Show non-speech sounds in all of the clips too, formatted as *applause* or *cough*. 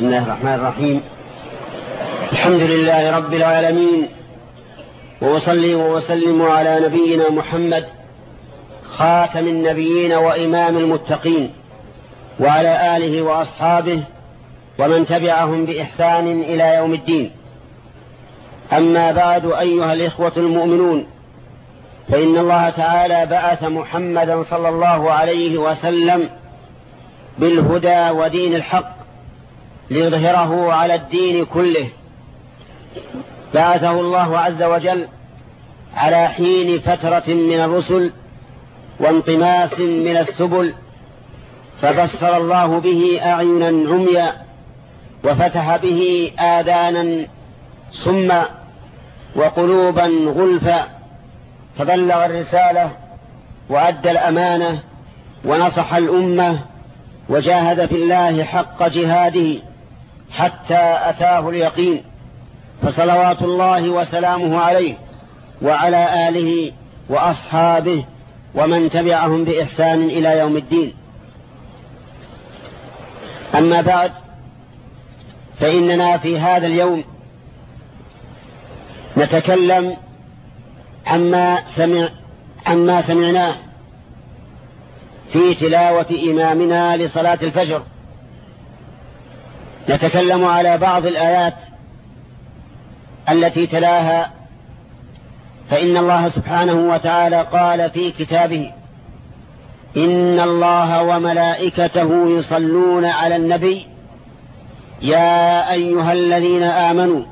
بسم الله الرحمن الرحيم. الحمد لله رب العالمين وأصلي وأسلم على نبينا محمد خاتم النبيين وإمام المتقين وعلى آله وأصحابه ومن تبعهم بإحسان إلى يوم الدين. أما بعد أيها الإخوة المؤمنون فإن الله تعالى بعث محمدا صلى الله عليه وسلم بالهدى ودين الحق ليظهره على الدين كله. بعثه الله عز وجل على حين فترة من الرسل وانطماس من السبل فبصر الله به أعينا عميا وفتح به آذانا صما وقلوبا غلفا فبلغ الرسالة وأدى الأمانة ونصح الأمة وجاهد في الله حق جهاده. حتى أتاه اليقين فصلوات الله وسلامه عليه وعلى آله وأصحابه ومن تبعهم بإحسان إلى يوم الدين. أما بعد فإننا في هذا اليوم نتكلم عما, سمع عما سمعناه في تلاوة إمامنا لصلاة الفجر. نتكلم على بعض الآيات التي تلاها فإن الله سبحانه وتعالى قال في كتابه إن الله وملائكته يصلون على النبي يا أيها الذين آمنوا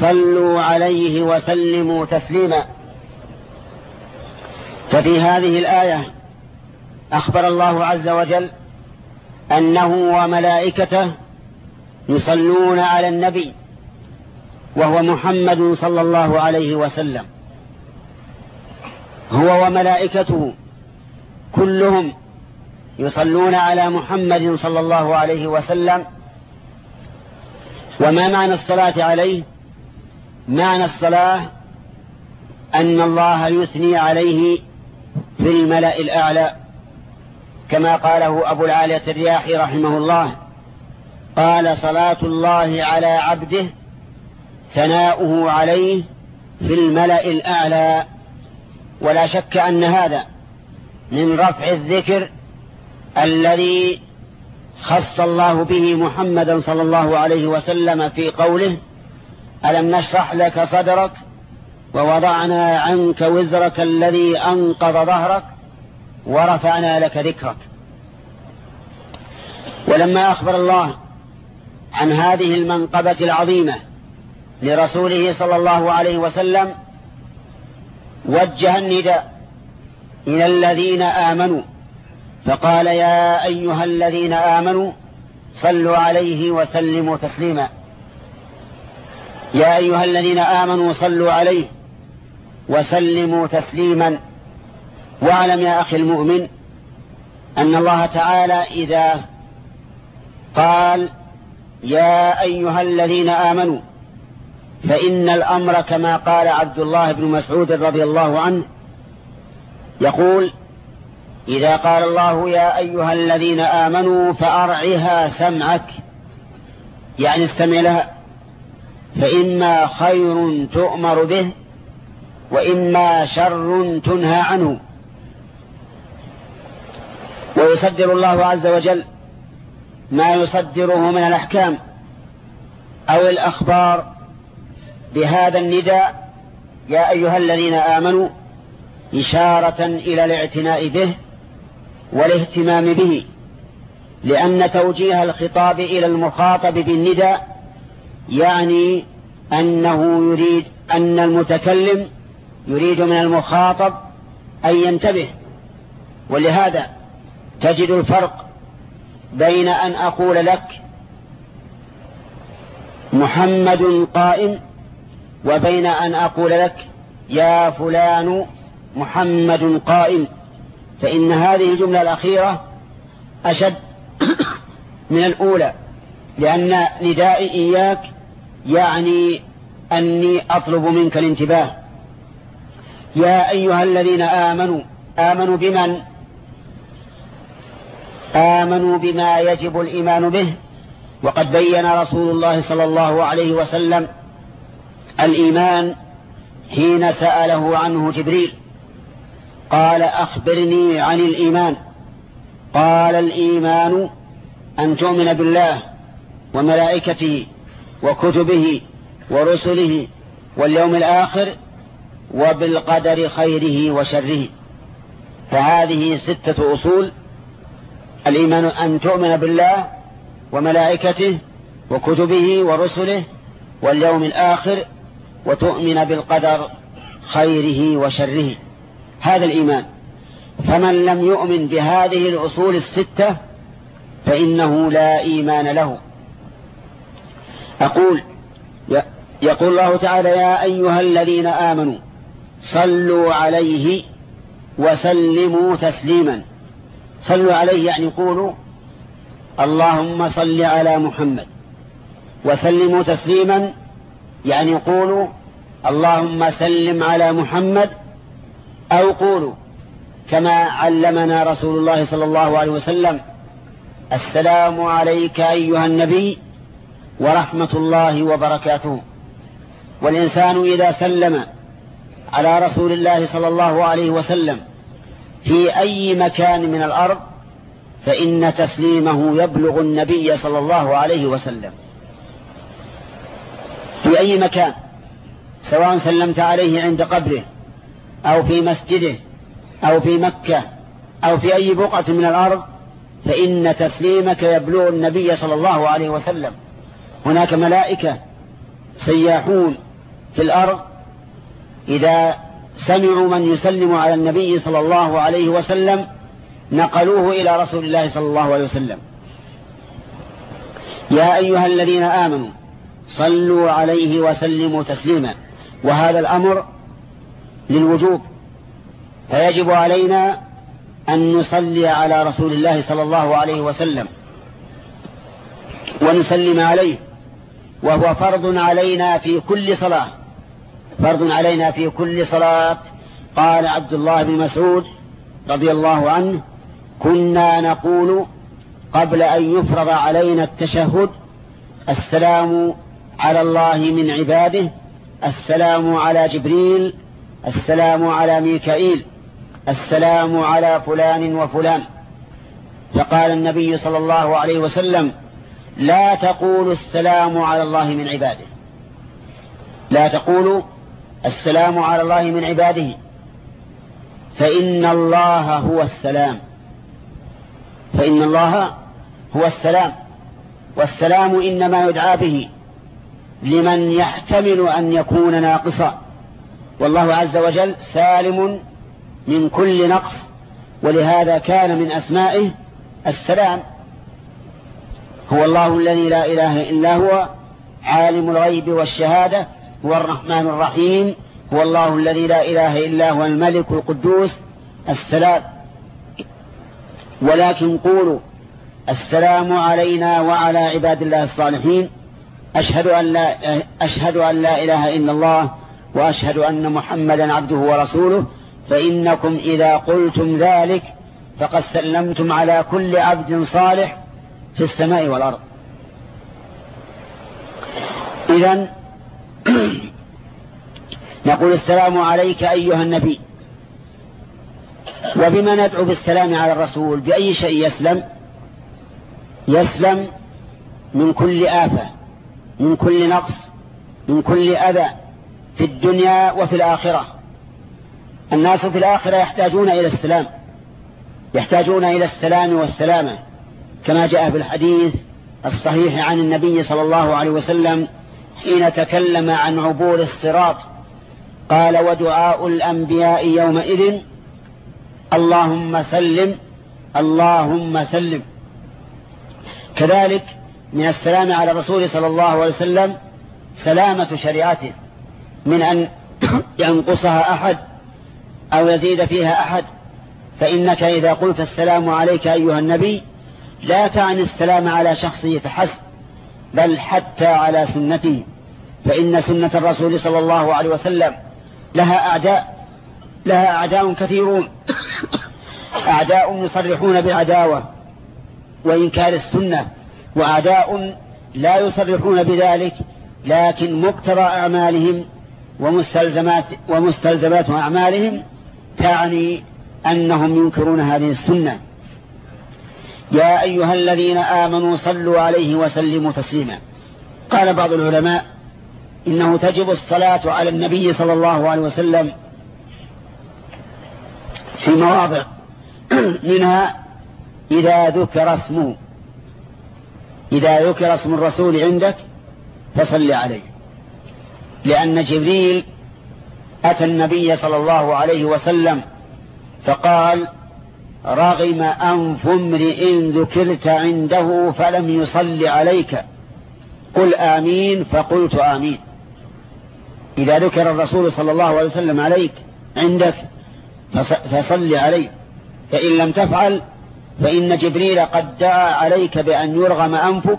صلوا عليه وسلموا تسليما. ففي هذه الآية أخبر الله عز وجل أنه وملائكته يصلون على النبي وهو محمد صلى الله عليه وسلم. هو وملائكته كلهم يصلون على محمد صلى الله عليه وسلم. وما معنى الصلاة عليه؟ معنى الصلاة أن الله يثني عليه في الملأ الأعلى كما قاله أبو العالية الرياحي رحمه الله. قال صلاة الله على عبده ثناؤه عليه في الملأ الأعلى. ولا شك أن هذا من رفع الذكر الذي خص الله به محمدا صلى الله عليه وسلم في قوله ألم نشرح لك صدرك ووضعنا عنك وزرك الذي أنقض ظهرك ورفعنا لك ذكرك. ولما أخبر الله عن هذه المنقبة العظيمة لرسوله صلى الله عليه وسلم وجه النداء إلى الذين آمنوا فقال يا أيها الذين آمنوا صلوا عليه وسلموا تسليما. يا أيها الذين آمنوا صلوا عليه وسلموا تسليما. واعلم يا أخي المؤمن أن الله تعالى إذا قال يا أيها الذين آمنوا فإن الأمر كما قال عبد الله بن مسعود رضي الله عنه يقول إذا قال الله يا أيها الذين آمنوا فأرعها سمعك يعني استمع لها فإما خير تؤمر به وإما شر تنهى عنه. ويصدر الله عز وجل ما يصدره من الأحكام أو الأخبار بهذا النداء يا أيها الذين آمنوا إشارة إلى الاعتناء به والاهتمام به لأن توجيه الخطاب إلى المخاطب بالنداء يعني أنه يريد أن المتكلم يريد من المخاطب أن ينتبه ولهذا تجد الفرق بين أن أقول لك محمد قائم وبين أن أقول لك يا فلان محمد قائم. فإن هذه الجملة الأخيرة أشد *coughs* من الأولى لأن ندائي إياك يعني أني أطلب منك الانتباه. يا أيها الذين آمنوا آمنوا بمن آمنوا بما يجب الإيمان به وقد بين رسول الله صلى الله عليه وسلم الإيمان حين سأله عنه جبريل قال أخبرني عن الإيمان. قال الإيمان أن تؤمن بالله وملائكته وكتبه ورسله واليوم الآخر وبالقدر خيره وشره. فهذه ستة أصول الإيمان أن تؤمن بالله وملائكته وكتبه ورسله واليوم الآخر وتؤمن بالقدر خيره وشره. هذا الإيمان. فمن لم يؤمن بهذه الأصول الستة فإنه لا إيمان له. أقول يقول الله تعالى يا أيها الذين آمنوا صلوا عليه وسلموا تسليما. صلوا عليه يعني قولوا اللهم صل على محمد وسلموا تسليما يعني قولوا اللهم سلم على محمد أو قولوا كما علمنا رسول الله صلى الله عليه وسلم السلام عليك أيها النبي ورحمة الله وبركاته والإنسان إذا سلم على رسول الله صلى الله عليه وسلم في أي مكان من الأرض فإن تسليمه يبلغ النبي صلى الله عليه وسلم. في أي مكان سواء سلمت عليه عند قبره أو في مسجده أو في مكة أو في أي بقعة من الأرض فإن تسليمك يبلغ النبي صلى الله عليه وسلم. هناك ملائكة سياحون في الأرض إذا سمعوا من يسلم على النبي صلى الله عليه وسلم نقلوه إلى رسول الله صلى الله عليه وسلم. يا أيها الذين آمنوا صلوا عليه وسلموا تسليما. وهذا الأمر للوجوب. فيجب علينا أن نصلي على رسول الله صلى الله عليه وسلم. ونسلم عليه. وهو فرض علينا في كل صلاة. فرض علينا في كل صلاة. قال عبد الله بن مسعود رضي الله عنه كنا نقول قبل أن يفرض علينا التشهد السلام على الله من عباده السلام على جبريل السلام على ميكائيل السلام على فلان وفلان. فقال النبي صلى الله عليه وسلم لا تقولوا السلام على الله من عباده. لا تقولوا السلام على الله من عباده. فإن الله هو السلام. فإن الله هو السلام. والسلام إنما يدعى به لمن يحتمل أن يكون ناقصا. والله عز وجل سالم من كل نقص ولهذا كان من أسمائه السلام. هو الله الذي لا إله إلا هو عالم الغيب والشهادة هو الرحمن الرحيم. هو الله الذي لا إله إلا هو الملك القدوس. السلام. ولكن قولوا السلام علينا وعلى عباد الله الصالحين. أشهد أن لا, أشهد أن لا إله إلا الله وأشهد أن محمدا عبده ورسوله. فإنكم إذا قلتم ذلك فقد سلمتم على كل عبد صالح في السماء والأرض. إذا *coughs* نقول السلام عليك أيها النبي. وبما ندعو بالسلام على الرسول؟ بأي شيء يسلم؟ يسلم من كل آفة من كل نقص من كل أذى في الدنيا وفي الآخرة. الناس في الآخرة يحتاجون إلى السلام يحتاجون إلى السلام والسلامة كما جاء في الحديث الصحيح عن النبي صلى الله عليه وسلم حين تكلم عن عبور الصراط قال ودعاء الأنبياء يومئذ اللهم سلم اللهم سلم. كذلك من السلام على الرسول صلى الله عليه وسلم سلامة شريعته من أن *coughs* ينقصها أحد أو يزيد فيها أحد. فإنك إذا قلت السلام عليك أيها النبي لا تعني السلام على شخصه فحسب بل حتى على سنته. فإن سنة الرسول صلى الله عليه وسلم لها أعداء لها أعداء كثيرون. أعداء يصرحون بالعداوة وإنكار السنة وأعداء لا يصرحون بذلك لكن مقتضى أعمالهم ومستلزمات, ومستلزمات أعمالهم تعني أنهم ينكرون هذه السنة. يا أيها الذين آمنوا صلوا عليه وسلموا تسليما. قال بعض العلماء إنه تجب الصلاة على النبي صلى الله عليه وسلم في مواضع *clears throat* منها إذا ذكر اسمه إذا ذكر اسم الرسول عندك فصل عليه. لأن جبريل أتى النبي صلى الله عليه وسلم فقال رغم أنف امرئ ذكرت عنده فلم يصل عليك. قل آمين فقلت آمين. إذا ذكر الرسول صلى الله عليه وسلم عليك عندك فصل عليه. فإن لم تفعل فإن جبريل قد دعا عليك بأن يرغم أنفك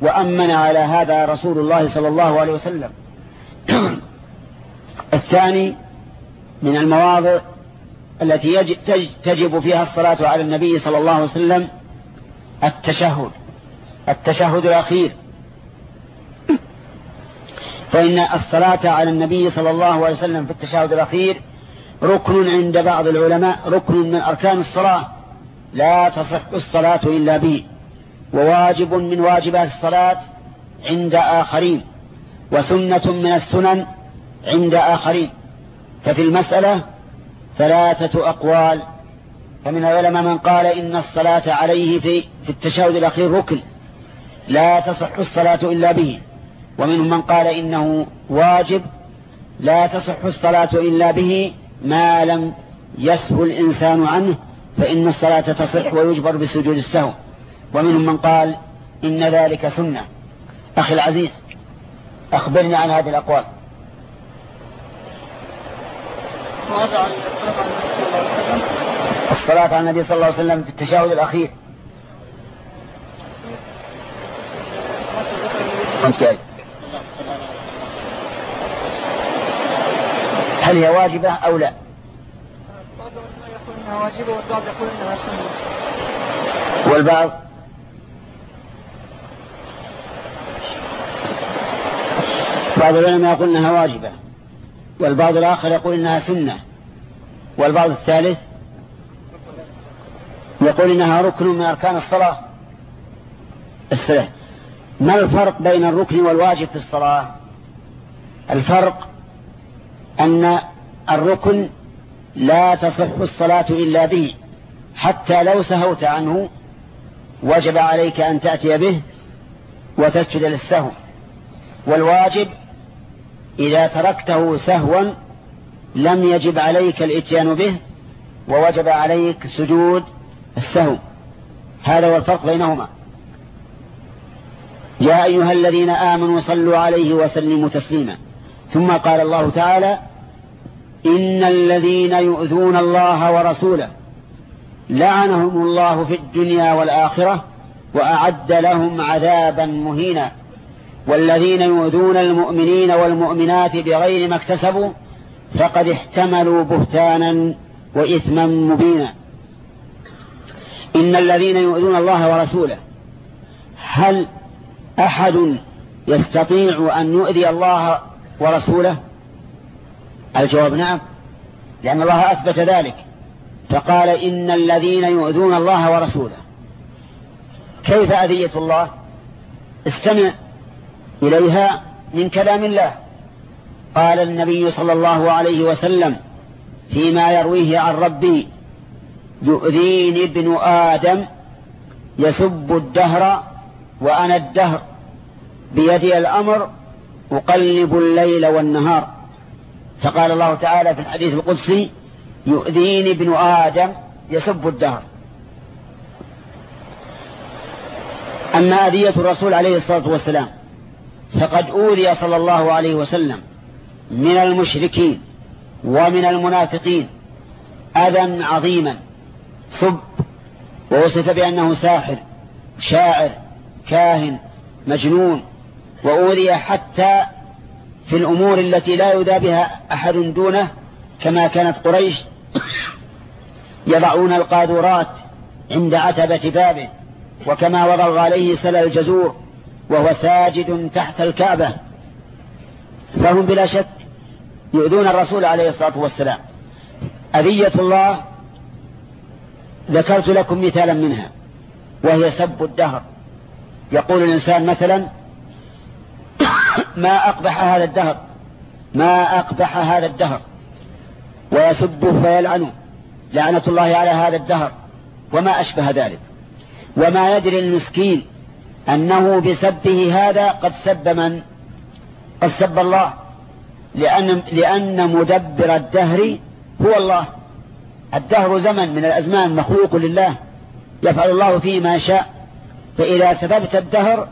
وأمن على هذا رسول الله صلى الله عليه وسلم. *clears throat* الثاني من المواضع التي تجب فيها الصلاة على النبي صلى الله عليه وسلم التشهد. التشهد الأخير. فإن الصلاة على النبي صلى الله عليه وسلم في التشهد الأخير ركن عند بعض العلماء ركن من أركان الصلاة. لا تصح الصلاة إلا به. وواجب من واجبات الصلاة عند آخرين وسنة من السنن عند آخرين. ففي المسألة ثلاثة أقوال. فمن العلماء من قال إن الصلاة عليه في, في التشهد الأخير ركن. لا تصح الصلاة إلا به. ومنهم من قال إنه واجب لا تصح الصلاة إلا به ما لم يسهو الإنسان عنه فإن الصلاة تصح ويجبر بسجود السهو. ومنهم من قال إن ذلك سنة. أخي العزيز أخبرني عن هذه الأقوال. الصلاة على النبي صلى الله عليه وسلم في التشاهد الأخير. هل هي واجبة أو لا؟ انها واجبة والبعض يقول انها سنة والبعض؟ بعض العلماء يقول إنها واجبة والبعض الآخر يقول إنها سنة والبعض الثالث يقول إنها ركن من أركان الصلاة. الصلاة. ما الفرق بين الركن والواجب في الصلاة؟ الفرق أن الركن لا تصح الصلاة إلا به حتى لو سهوت عنه وجب عليك أن تأتي به وتسجد للسهو. والواجب إذا تركته سهوا لم يجب عليك الإتيان به ووجب عليك سجود السهو. هذا هو الفرق بينهما. يا أيها الذين آمنوا صلوا عليه وسلموا تسليما. ثم قال الله تعالى إن الذين يؤذون الله ورسوله لعنهم الله في الدنيا والآخرة وأعد لهم عذابا مهينا. والذين يؤذون المؤمنين والمؤمنات بغير ما اكتسبوا فقد احتملوا بهتانا وإثما مبينا. إن الذين يؤذون الله ورسوله هل أحد يستطيع أن يؤذي الله ورسوله؟ الجواب نعم. لأن الله أثبت ذلك. فقال إن الذين يؤذون الله ورسوله. كيف أذية الله؟ استمع إليها من كلام الله. قال النبي صلى الله عليه وسلم فيما يرويه عن ربي يؤذيني ابن آدم يسب الدهر وأنا الدهر. بيدي الأمر أقلب الليل والنهار. فقال الله تعالى في الحديث القدسي يؤذيني ابن آدم يسب الدهر. أما أذية الرسول عليه الصلاة والسلام فقد أوذي صلى الله عليه وسلم من المشركين ومن المنافقين أذى عظيما. سب ووصف بأنه ساحر شاعر كاهن مجنون وأوذي حتى في الأمور التي لا يذى بها أحد دونه كما كانت قريش يضعون القاذورات عند عتبة بابه وكما وضعوا عليه سل الجزور وهو ساجد تحت الكعبة. فهم بلا شك يؤذون الرسول عليه الصلاة والسلام. أذية الله ذكرت لكم مثالا منها وهي سب الدهر. يقول الإنسان مثلا ما أقبح هذا الدهر ما أقبح هذا الدهر. ويسبه فيلعنه لعنة الله على هذا الدهر وما أشبه ذلك. وما يدري المسكين أنه بسبه هذا قد سب من؟ قد سب الله. لأن, لأن مدبر الدهر هو الله. الدهر زمن من الأزمان مخلوق لله. يفعل الله فيه ما شاء. فإذا سببت الدهر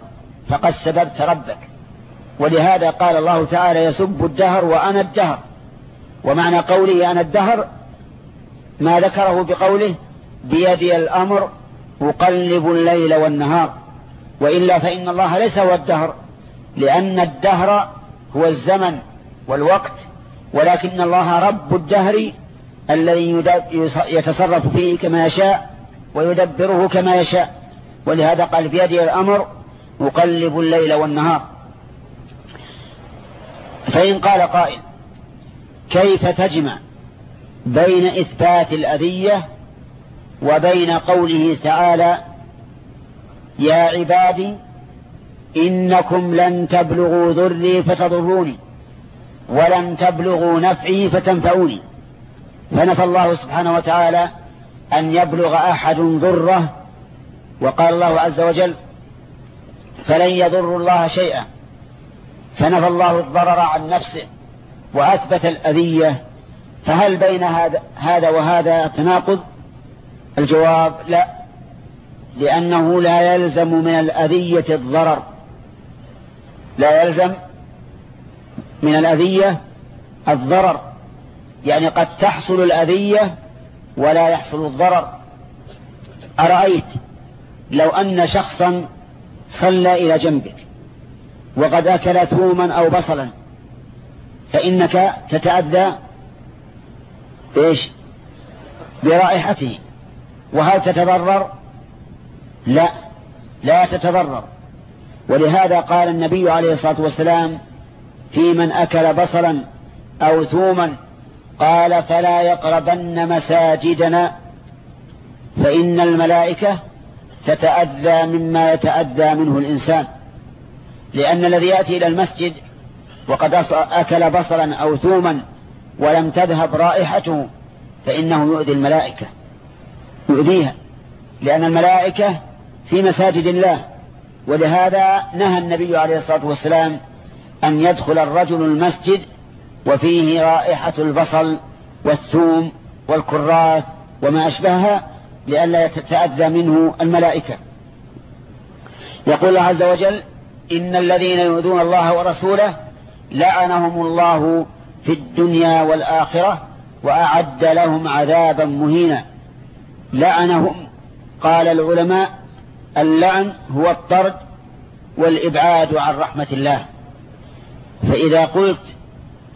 فقد سببت ربك. ولهذا قال الله تعالى يسب الدهر وأنا الدهر. ومعنى قوله أنا الدهر ما ذكره بقوله بيدي الأمر أقلب الليل والنهار. وإلا فإن الله ليس هو الدهر لأن الدهر هو الزمن والوقت ولكن الله رب الدهر الذي يتصرف فيه كما يشاء ويدبره كما يشاء. ولهذا قال بيدي الأمر أقلب الليل والنهار. فإن قال قائل كيف تجمع بين إثبات الأذية وبين قوله تعالى يا عبادي إنكم لن تبلغوا ذري فتضروني ولن تبلغوا نفعي فتنفعوني. فنفى الله سبحانه وتعالى أن يبلغ أحد ضره وقال الله عز وجل فلن يضر الله شيئا. فنفى الله الضرر عن نفسه وأثبت الأذية فهل بين هذا, هذا وهذا تناقض؟ الجواب لا لأنه لا يلزم من الأذية الضرر. لا يلزم من الأذية الضرر. يعني قد تحصل الأذية ولا يحصل الضرر. أرأيت لو أن شخصا صلى إلى جنبك وقد أكل ثوما أو بصلا فإنك تتأذى إيش؟ برائحته. وهل تتضرر؟ لا لا تتضرر. ولهذا قال النبي عليه الصلاة والسلام في من أكل بصلا أو ثوما قال فلا يقربن مساجدنا فإن الملائكة تتأذى مما يتأذى منه الإنسان. لأن الذي يأتي إلى المسجد وقد أكل بصلا أو ثوما ولم تذهب رائحته فإنه يؤذي الملائكة. يؤذيها. لأن الملائكة في مساجد الله. ولهذا نهى النبي عليه الصلاة والسلام أن يدخل الرجل المسجد وفيه رائحة البصل والثوم والكراث وما أشبهها لئلا يتأذى منه الملائكة. يقول الله عز وجل إن الذين يؤذون الله ورسوله لعنهم الله في الدنيا والآخرة وأعد لهم عذابا مهينا. لعنهم قال العلماء اللعن هو الطرد والإبعاد عن رحمة الله. فإذا قلت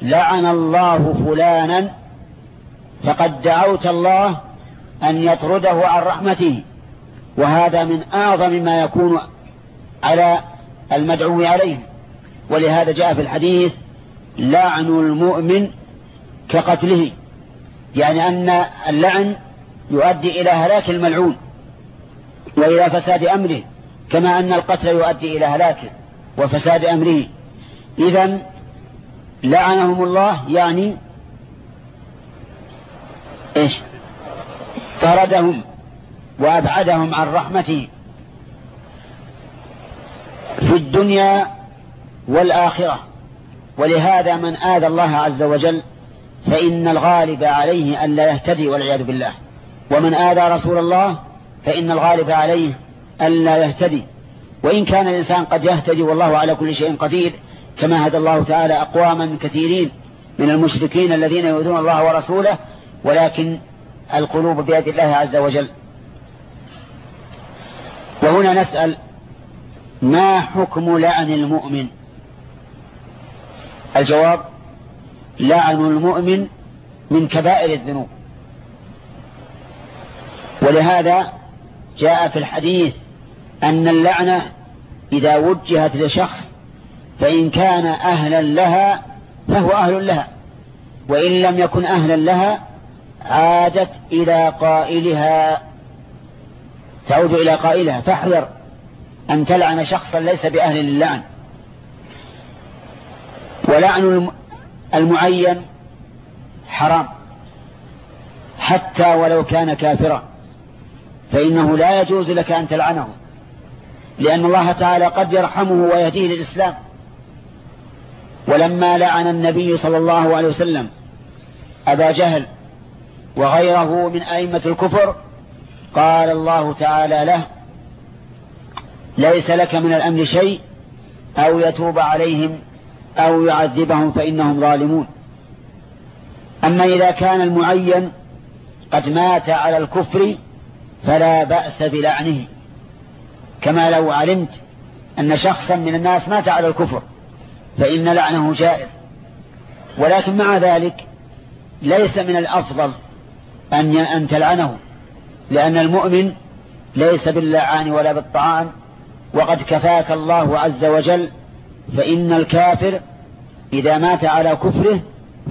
لعن الله فلانا فقد دعوت الله أن يطرده عن رحمته وهذا من أعظم ما يكون على المدعو عليه. ولهذا جاء في الحديث لعن المؤمن كقتله. يعني أن اللعن يؤدي إلى هلاك الملعون وإلى فساد أمره كما أن القتل يؤدي إلى هلاكه وفساد أمره. إذا لعنهم الله يعني إيش؟ طردهم وأبعدهم عن رحمته. في الدنيا والآخرة. ولهذا من آذى الله عز وجل فإن الغالب عليه أن لا يهتدي والعياذ بالله. ومن آذى رسول الله فإن الغالب عليه أن لا يهتدي. وإن كان الإنسان قد يهتدي والله على كل شيء قدير كما هدى الله تعالى أقواما كثيرين من المشركين الذين يؤذون الله ورسوله ولكن القلوب بيد الله عز وجل. وهنا نسأل ما حكم لعن المؤمن؟ الجواب لعن المؤمن من كبائر الذنوب. ولهذا جاء في الحديث أن اللعنة إذا وجهت لشخص فإن كان أهلا لها فهو أهل لها وإن لم يكن أهلا لها عادت إلى قائلها تعود إلى قائلها فاحذر. أن تلعن شخصا ليس بأهل للعن ولعن المعين حرام. حتى ولو كان كافرا. فإنه لا يجوز لك أن تلعنه. لأن الله تعالى قد يرحمه ويهديه للإسلام. ولما لعن النبي صلى الله عليه وسلم أبا جهل وغيره من أئمة الكفر قال الله تعالى له ليس لك من الأمر شيء أو يتوب عليهم أو يعذبهم فإنهم ظالمون. أما إذا كان المعين قد مات على الكفر فلا بأس بلعنه. كما لو علمت أن شخصا من الناس مات على الكفر فإن لعنه جائز. ولكن مع ذلك ليس من الأفضل أن أن تلعنه لأن المؤمن ليس باللعان ولا بالطعان وقد كفاك الله عز وجل فإن الكافر إذا مات على كفره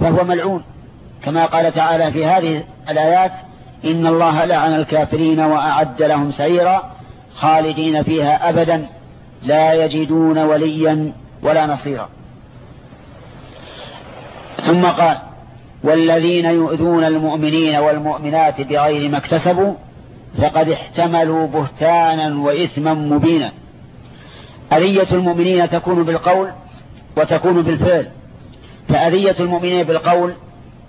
فهو ملعون. كما قال تعالى في هذه الآيات إن الله لعن الكافرين وأعد لهم سعيرا خالدين فيها أبدا لا يجدون وليا ولا نصيرا. ثم قال والذين يؤذون المؤمنين والمؤمنات بغير ما اكتسبوا فقد احتملوا بهتانا وإثما مبينا. أذية المؤمنين تكون بالقول وتكون بالفعل. فأذية المؤمنين بالقول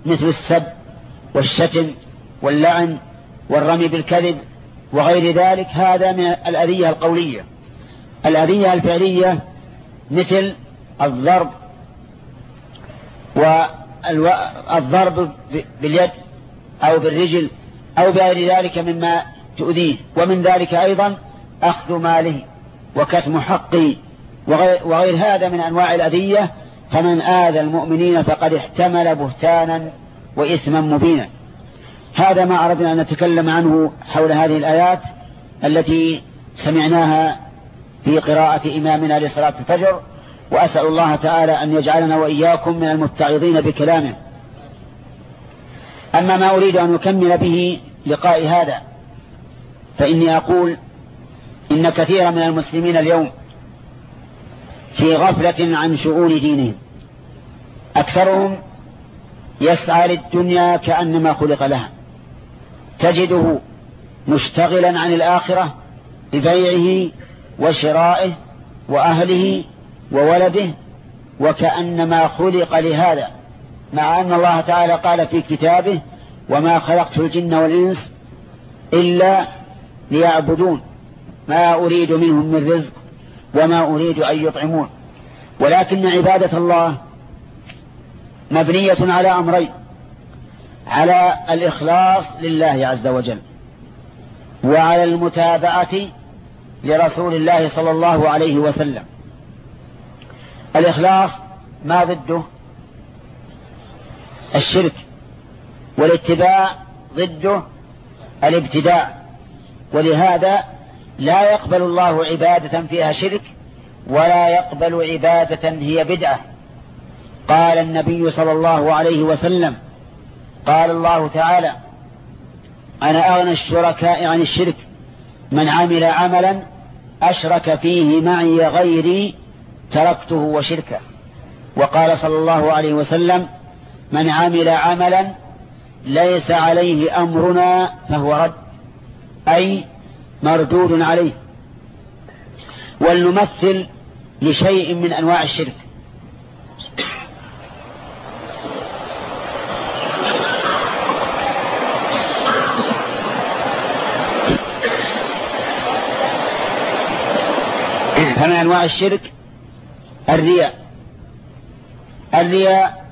مثل السب والشتم واللعن والرمي بالكذب وغير ذلك هذا من الأذية القولية. الأذية الفعلية مثل الضرب والضرب باليد أو بالرجل أو بغير ذلك مما تؤذيه. ومن ذلك أيضا أخذ ماله. وكتم حقه وغير هذا من أنواع الأذية فمن آذى المؤمنين فقد احتمل بهتانا وإثما مبينا. هذا ما أردنا أن نتكلم عنه حول هذه الآيات التي سمعناها في قراءة إمامنا لصلاة الفجر وأسأل الله تعالى أن يجعلنا وإياكم من المتعظين بكلامه. أما ما أريد أن أكمل به لقاء هذا فإني أقول إن كثيرا من المسلمين اليوم في غفلة عن شؤون دينهم. أكثرهم يسعى للدنيا كأنما خلق لها. تجده مشتغلا عن الآخرة ببيعه وشرائه وأهله وولده وكأنما خلق لهذا. مع أن الله تعالى قال في كتابه وما خلقت الجن والإنس إلا ليعبدون ما أريد منهم من رزق وما أريد أن يطعمون. ولكن عبادة الله مبنية على أمرين. على الإخلاص لله عز وجل. وعلى المتابعة لرسول الله صلى الله عليه وسلم. الإخلاص ما ضده الشرك والاتباع ضده الابتداع. ولهذا لا يقبل الله عبادة فيها شرك ولا يقبل عبادة هي بدعة. قال النبي صلى الله عليه وسلم قال الله تعالى أنا أغنى الشركاء عن الشرك من عمل عملا أشرك فيه معي غيري تركته وشركه. وقال صلى الله عليه وسلم من عمل عملا ليس عليه أمرنا فهو رد أي مردود عليه. ولنمثل لشيء من أنواع الشرك. فمن أنواع الشرك الرياء. الرياء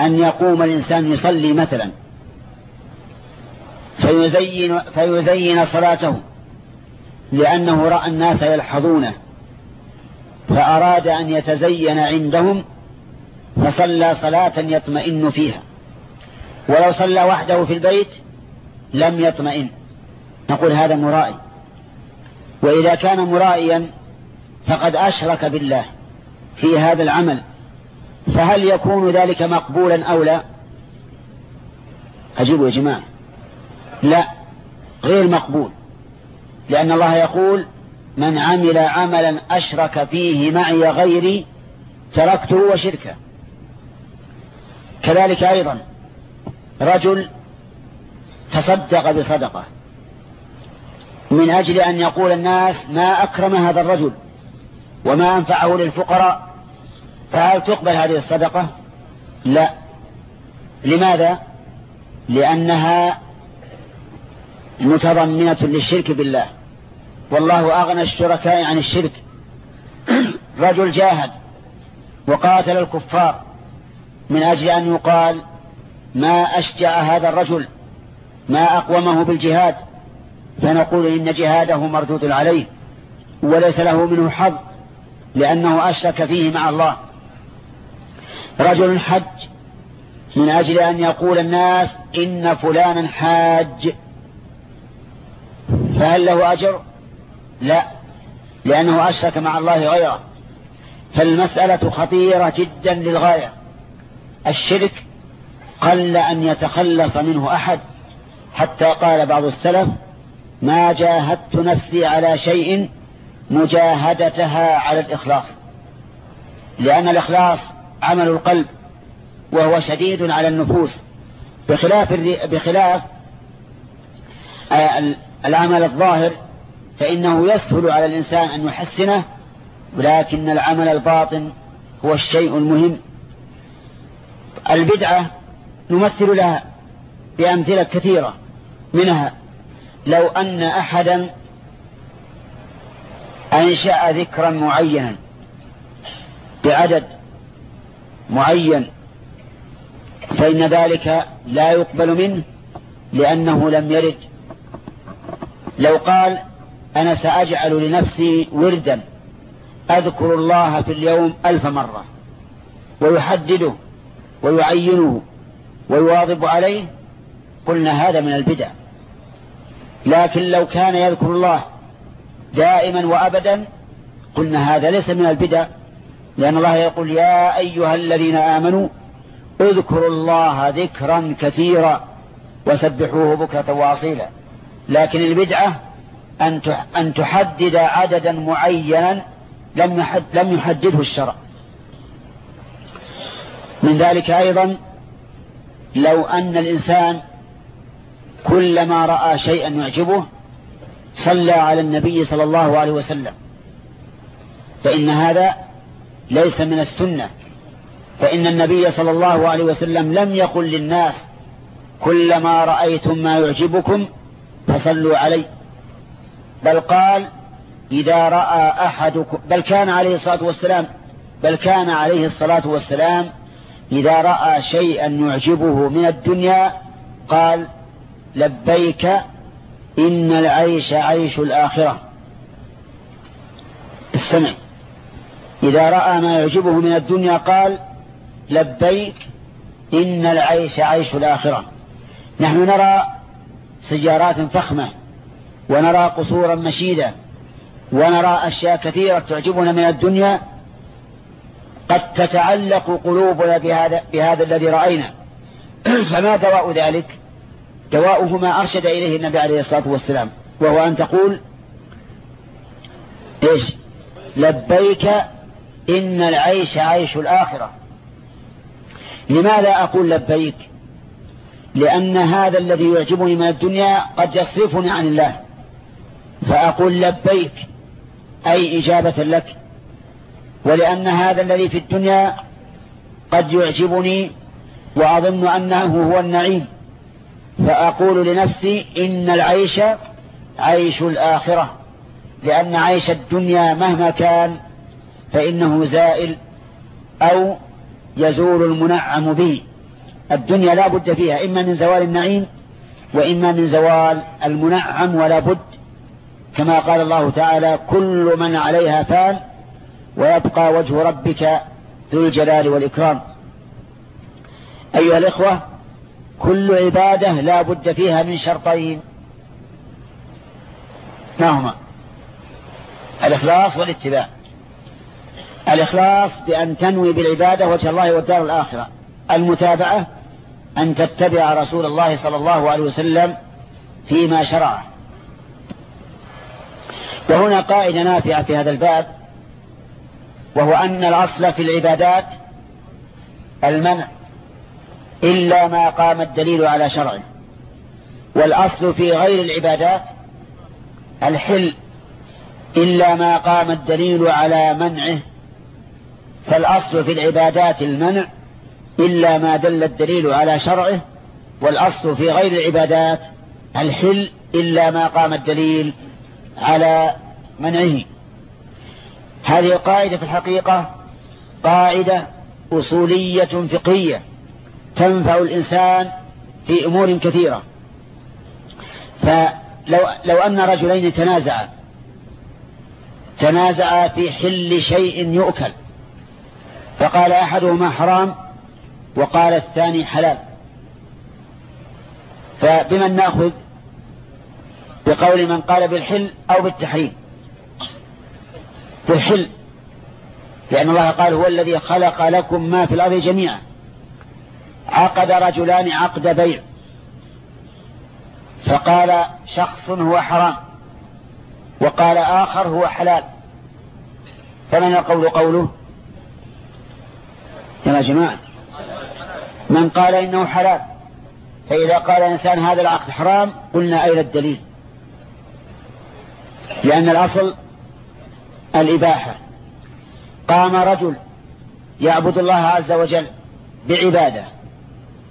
أن يقوم الإنسان يصلي مثلا. فيزين, فيزين صلاته. لأنه رأى الناس يلحظونه فأراد أن يتزين عندهم فصلى صلاة يطمئن فيها. ولو صلى وحده في البيت لم يطمئن. نقول هذا مرائي. وإذا كان مرائيا فقد أشرك بالله في هذا العمل. فهل يكون ذلك مقبولا أو لا؟ أجيبوا يا جماعة. لا غير مقبول. لأن الله يقول من عمل عملا أشرك فيه معي غيري تركته وشركه. كذلك أيضا رجل تصدق بصدقة من أجل أن يقول الناس ما أكرم هذا الرجل وما أنفعه للفقراء. فهل تقبل هذه الصدقة؟ لا. لماذا؟ لأنها متضمنة للشرك بالله. والله أغنى الشركاء عن الشرك. رجل جاهد وقاتل الكفار من أجل أن يقال ما أشجع هذا الرجل ما أقومه بالجهاد. فنقول إن جهاده مردود عليه وليس له منه حظ لأنه أشرك فيه مع الله. رجل حج من أجل أن يقول الناس إن فلانا حاج. فهل له أجر؟ لا لأنه أشرك مع الله غيره. فالمسألة خطيرة جدا للغاية. الشرك قل أن يتخلص منه أحد. حتى قال بعض السلف ما جاهدت نفسي على شيء مجاهدتها على الإخلاص. لأن الإخلاص عمل القلب وهو شديد على النفوس. بخلاف بخلاف آه، العمل الظاهر فإنه يسهل على الإنسان أن يحسنه ولكن العمل الباطن هو الشيء المهم. البدعة نمثل لها بأمثلة كثيرة منها لو أن أحدا أنشأ ذكرا معينا بعدد معين فإن ذلك لا يقبل منه لأنه لم يرد لو قال أنا سأجعل لنفسي وردا أذكر الله في اليوم ألف مرة ويحدده ويعينه ويواظب عليه قلنا هذا من البدع. لكن لو كان يذكر الله دائما وأبدا قلنا هذا ليس من البدع لأن الله يقول يا أيها الذين آمنوا اذكروا الله ذكرا كثيرا وسبحوه بكرة وأصيلا. لكن البدعة أن تحدد عددا معينا لم لم يحدده الشرع. من ذلك أيضا لو أن الإنسان كلما رأى شيئا يعجبه صلى على النبي صلى الله عليه وسلم. فإن هذا ليس من السنة. فإن النبي صلى الله عليه وسلم لم يقل للناس كلما رأيتم ما يعجبكم فصلوا عليه بل قال إذا رأى أحدكم بل كان عليه الصلاة والسلام بل كان عليه الصلاة والسلام إذا رأى شيئا يعجبه من الدنيا قال لبيك إن العيش عيش الآخرة. استمع. إذا رأى ما يعجبه من الدنيا قال لبيك إن العيش عيش الآخرة. نحن نرى سيارات فخمة ونرى قصورا مشيدة ونرى أشياء كثيرة تعجبنا من الدنيا قد تتعلق قلوبنا بهذا, بهذا الذي رأينا. *clears throat* فما دواء ذلك؟ دواؤه ما أرشد إليه النبي عليه الصلاة والسلام وهو أن تقول إيش؟ لبيك إن العيش عيش الآخرة. لماذا أقول لبيك؟ لأن هذا الذي يعجبني من الدنيا قد يصرفني عن الله. فأقول لبيك أي إجابة لك ولأن هذا الذي في الدنيا قد يعجبني وأظن أنه هو النعيم. فأقول لنفسي إن العيش عيش الآخرة لأن عيش الدنيا مهما كان فإنه زائل أو يزول المنعم به. الدنيا لا بد فيها إما من زوال النعيم وإما من زوال المنعم ولا بد كما قال الله تعالى كل من عليها فان ويبقى وجه ربك ذو الجلال والإكرام. أيها الإخوة كل عبادة لا بد فيها من شرطين. ما هما؟ الإخلاص والاتباع. الإخلاص بأن تنوي بالعبادة وجه الله والدار الآخرة. المتابعة أن تتبع رسول الله صلى الله عليه وسلم فيما شرعه. وهنا قاعدة نافعة في هذا الباب وهو أن الأصل في العبادات المنع إلا ما قام الدليل على شرعه والأصل في غير العبادات الحل إلا ما قام الدليل على منعه. فالأصل في العبادات المنع إلا ما دل الدليل على شرعه والأصل في غير العبادات الحل إلا ما قام الدليل على منعه. هذه القاعدة في الحقيقة قاعدة أصولية فقهية تنفع الإنسان في أمور كثيرة. فلو لو أن رجلين تنازعا تنازعا في حل شيء يؤكل فقال أحدهما حرام وقال الثاني حلال. فبمن نأخذ؟ بقول من قال بالحل أو بالتحريم. بالحل. لأن الله قال هو الذي خلق لكم ما في الأرض جميعا. عقد رجلان عقد بيع. فقال شخص هو حرام. وقال آخر هو حلال. فمن القول قوله؟ يا جماعة من قال إنه حلال فإذا قال إنسان هذا العقد حرام قلنا أين الدليل؟ لأن الأصل الإباحة. قام رجل يعبد الله عز وجل بعبادة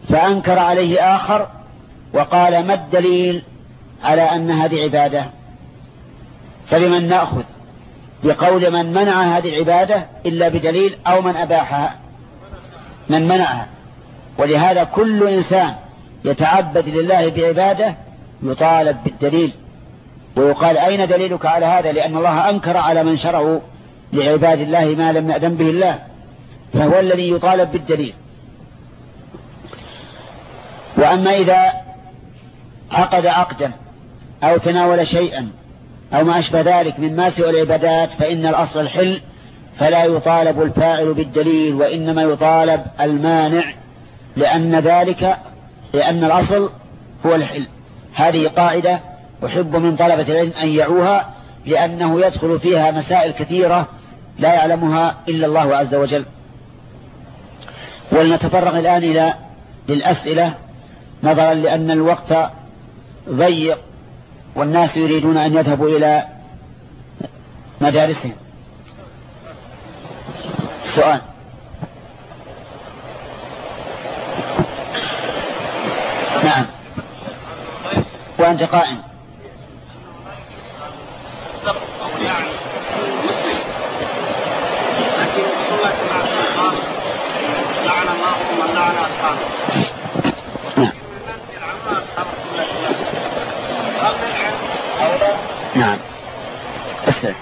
فأنكر عليه آخر وقال ما الدليل على أن هذه عبادة؟ فلمن نأخذ؟ بقول من منع هذه العبادة إلا بدليل أو من أباحها؟ من منعها. ولهذا كل إنسان يتعبد لله بعبادة يطالب بالدليل ويقال أين دليلك على هذا؟ لأن الله أنكر على من شرعوا لعباد الله ما لم يأذن به الله. فهو الذي يطالب بالدليل. وأما إذا عقد عقدا أو تناول شيئا أو ما أشبه ذلك مما سوى العبادات فإن الأصل الحل فلا يطالب الفاعل بالدليل وإنما يطالب المانع لأن ذلك لأن الأصل هو الحل. هذه قاعدة أحب من طلبة العلم أن يعوها لأنه يدخل فيها مسائل كثيرة لا يعلمها إلا الله عز وجل. ولنتفرغ الآن إلى للأسئلة نظرا لأن الوقت ضيق والناس يريدون أن يذهبوا إلى مدارسهم. سؤال. نعم. وأنت قائم لعن الله من لعن أصحابه نعم. أسأل.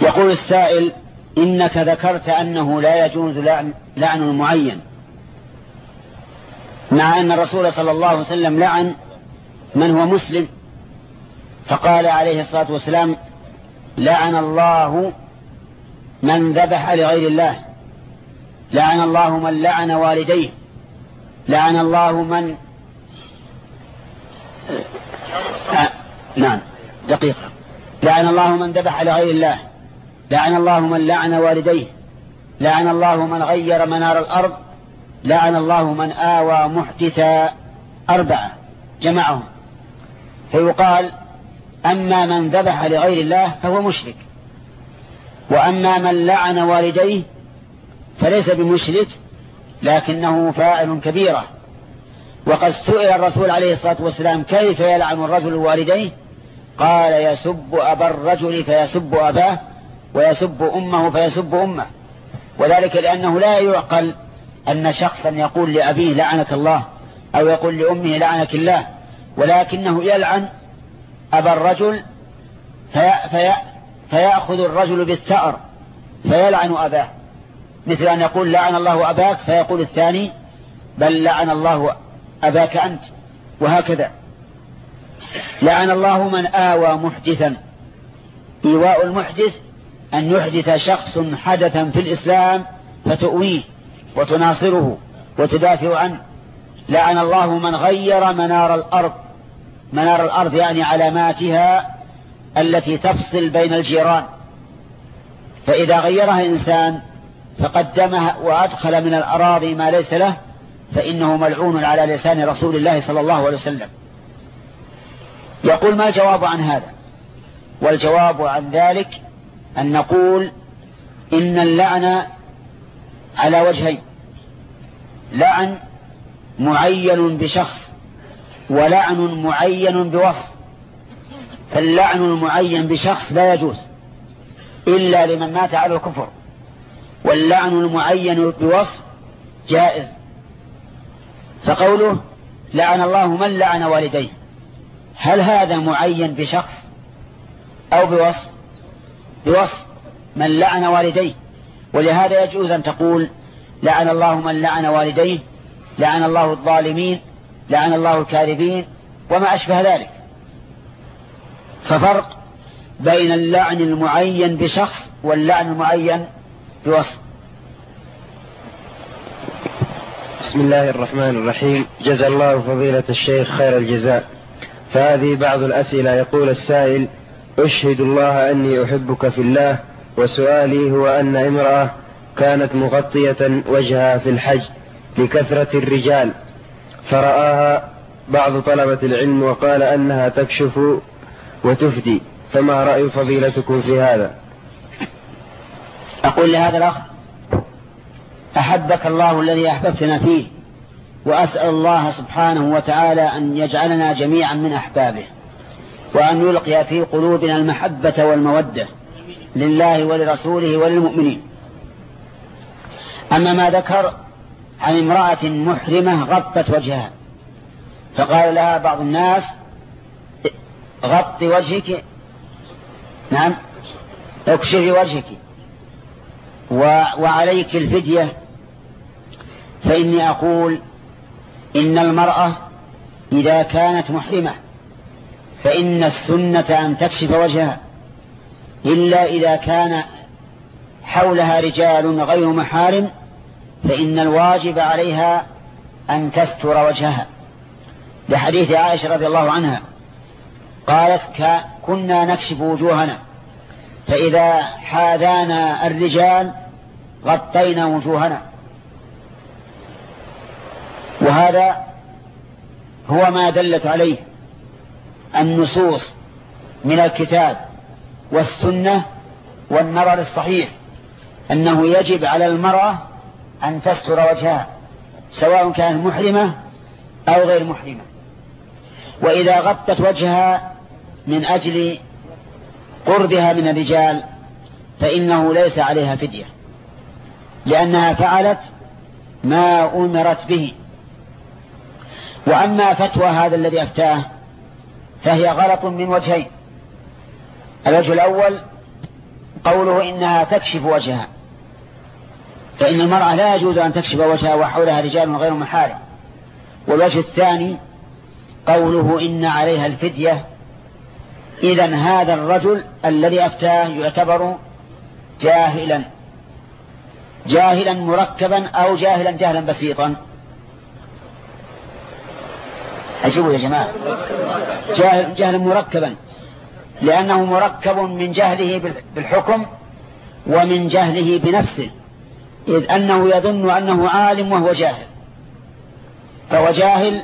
يقول السائل إنك ذكرت أنه لا يجوز لعن, لعن معين مع أن الرسول صلى الله عليه وسلم لعن من هو مسلم فقال عليه الصلاة والسلام لعن الله من ذبح لغير الله لعن الله من لعن والديه لعن الله من آه. نعم. دقيقة. لعن الله من ذبح لغير الله. لعن الله من لعن والديه. لعن الله من غير منار الأرض. لعن الله من آوى محدثا أربعة. جمعهم. فيقال أما من ذبح لغير الله فهو مشرك. وأما من لعن والديه فليس بمشرك لكنه فاعل كبيرة. وقد سئل الرسول عليه الصلاة والسلام كيف يلعن الرجل والديه؟ قال يسب أبا الرجل فيسب أباه ويسب أمه فيسب أمه. وذلك لأنه لا يعقل أن شخصا يقول لأبيه لعنك الله أو يقول لأمه لعنك الله ولكنه يلعن أبا الرجل في في فيأخذ الرجل بالثأر فيلعن أباه. مثل أن يقول لعن الله أباك فيقول الثاني بل لعن الله أباك أنت وهكذا. لعن الله من آوى محدثا. إيواء المحدث أن يحدث شخص حدثا في الإسلام فتؤويه وتناصره وتدافع عنه. لعن الله من غير منار الأرض. منار الأرض يعني علاماتها التي تفصل بين الجيران. فإذا غيرها إنسان فقدمها وأدخل من الأراضي ما ليس له فإنه ملعون على لسان رسول الله صلى الله عليه وسلم. يقول ما الجواب عن هذا؟ والجواب عن ذلك أن نقول إن اللعن على وجهين. لعن معين بشخص ولعن معين بوصف. فاللعن المعين بشخص لا يجوز إلا لمن مات على الكفر. واللعن المعين بوصف جائز. فقوله لعن الله من لعن والديه. هل هذا معين بشخص أو بوصف؟ بوصف من لعن والديه. ولهذا يجوز أن تقول لعن الله من لعن والديه لعن الله الظالمين لعن الله الكاذبين وما أشبه ذلك. ففرق بين اللعن المعين بشخص واللعن المعين بوصف. بسم الله الرحمن الرحيم. جزا الله فضيلة الشيخ خير الجزاء. فهذه بعض الأسئلة. يقول السائل أشهد الله أني أحبك في الله وسؤالي هو أن امرأة كانت مغطية وجهها في الحج لكثرة الرجال فرآها بعض طلبة العلم وقال أنها تكشف وتفدي. فما رأي فضيلتكم في هذا؟ أقول لهذا الأخ أحبك الله الذي أحببتنا فيه وأسأل الله سبحانه وتعالى أن يجعلنا جميعا من أحبابه وأن يلقي في قلوبنا المحبة والمودة لله ولرسوله وللمؤمنين. أما ما ذكر عن امرأة محرمة غطت وجهها فقال لها بعض الناس غط وجهك. نعم اكشفي وجهك وعليك الفدية. فإني أقول إن المرأة إذا كانت محرمة فإن السنة أن تكشف وجهها إلا إذا كان حولها رجال غير محارم فإن الواجب عليها أن تستر وجهها. لحديث عائشة رضي الله عنها قالت كنا نكشف وجوهنا فإذا حاذانا الرجال غطينا وجوهنا. وهذا هو ما دلت عليه النصوص من الكتاب والسنة والنظر الصحيح أنه يجب على المرأة أن تستر وجهها سواء كانت محرمة أو غير محرمة. وإذا غطت وجهها من أجل قربها من الرجال فإنه ليس عليها فدية لأنها فعلت ما أمرت به. وأما فتوى هذا الذي أفتاه فهي غلط من وجهين. الوجه الأول قوله إنها تكشف وجهها فإن المرأة لا يجوز أن تكشف وجهها وحولها رجال غير محارم. والوجه الثاني قوله إن عليها الفدية إذا هذا الرجل الذي أفتاه يعتبر جاهلا جاهلا مركبا أو جاهلا جهلا بسيطا. أجيبوا يا جماعة. جاهل جهلا مركبا. لأنه مركب من جهله بالحكم ومن جهله بنفسه. إذ أنه يظن أنه عالم وهو جاهل. فهو جاهل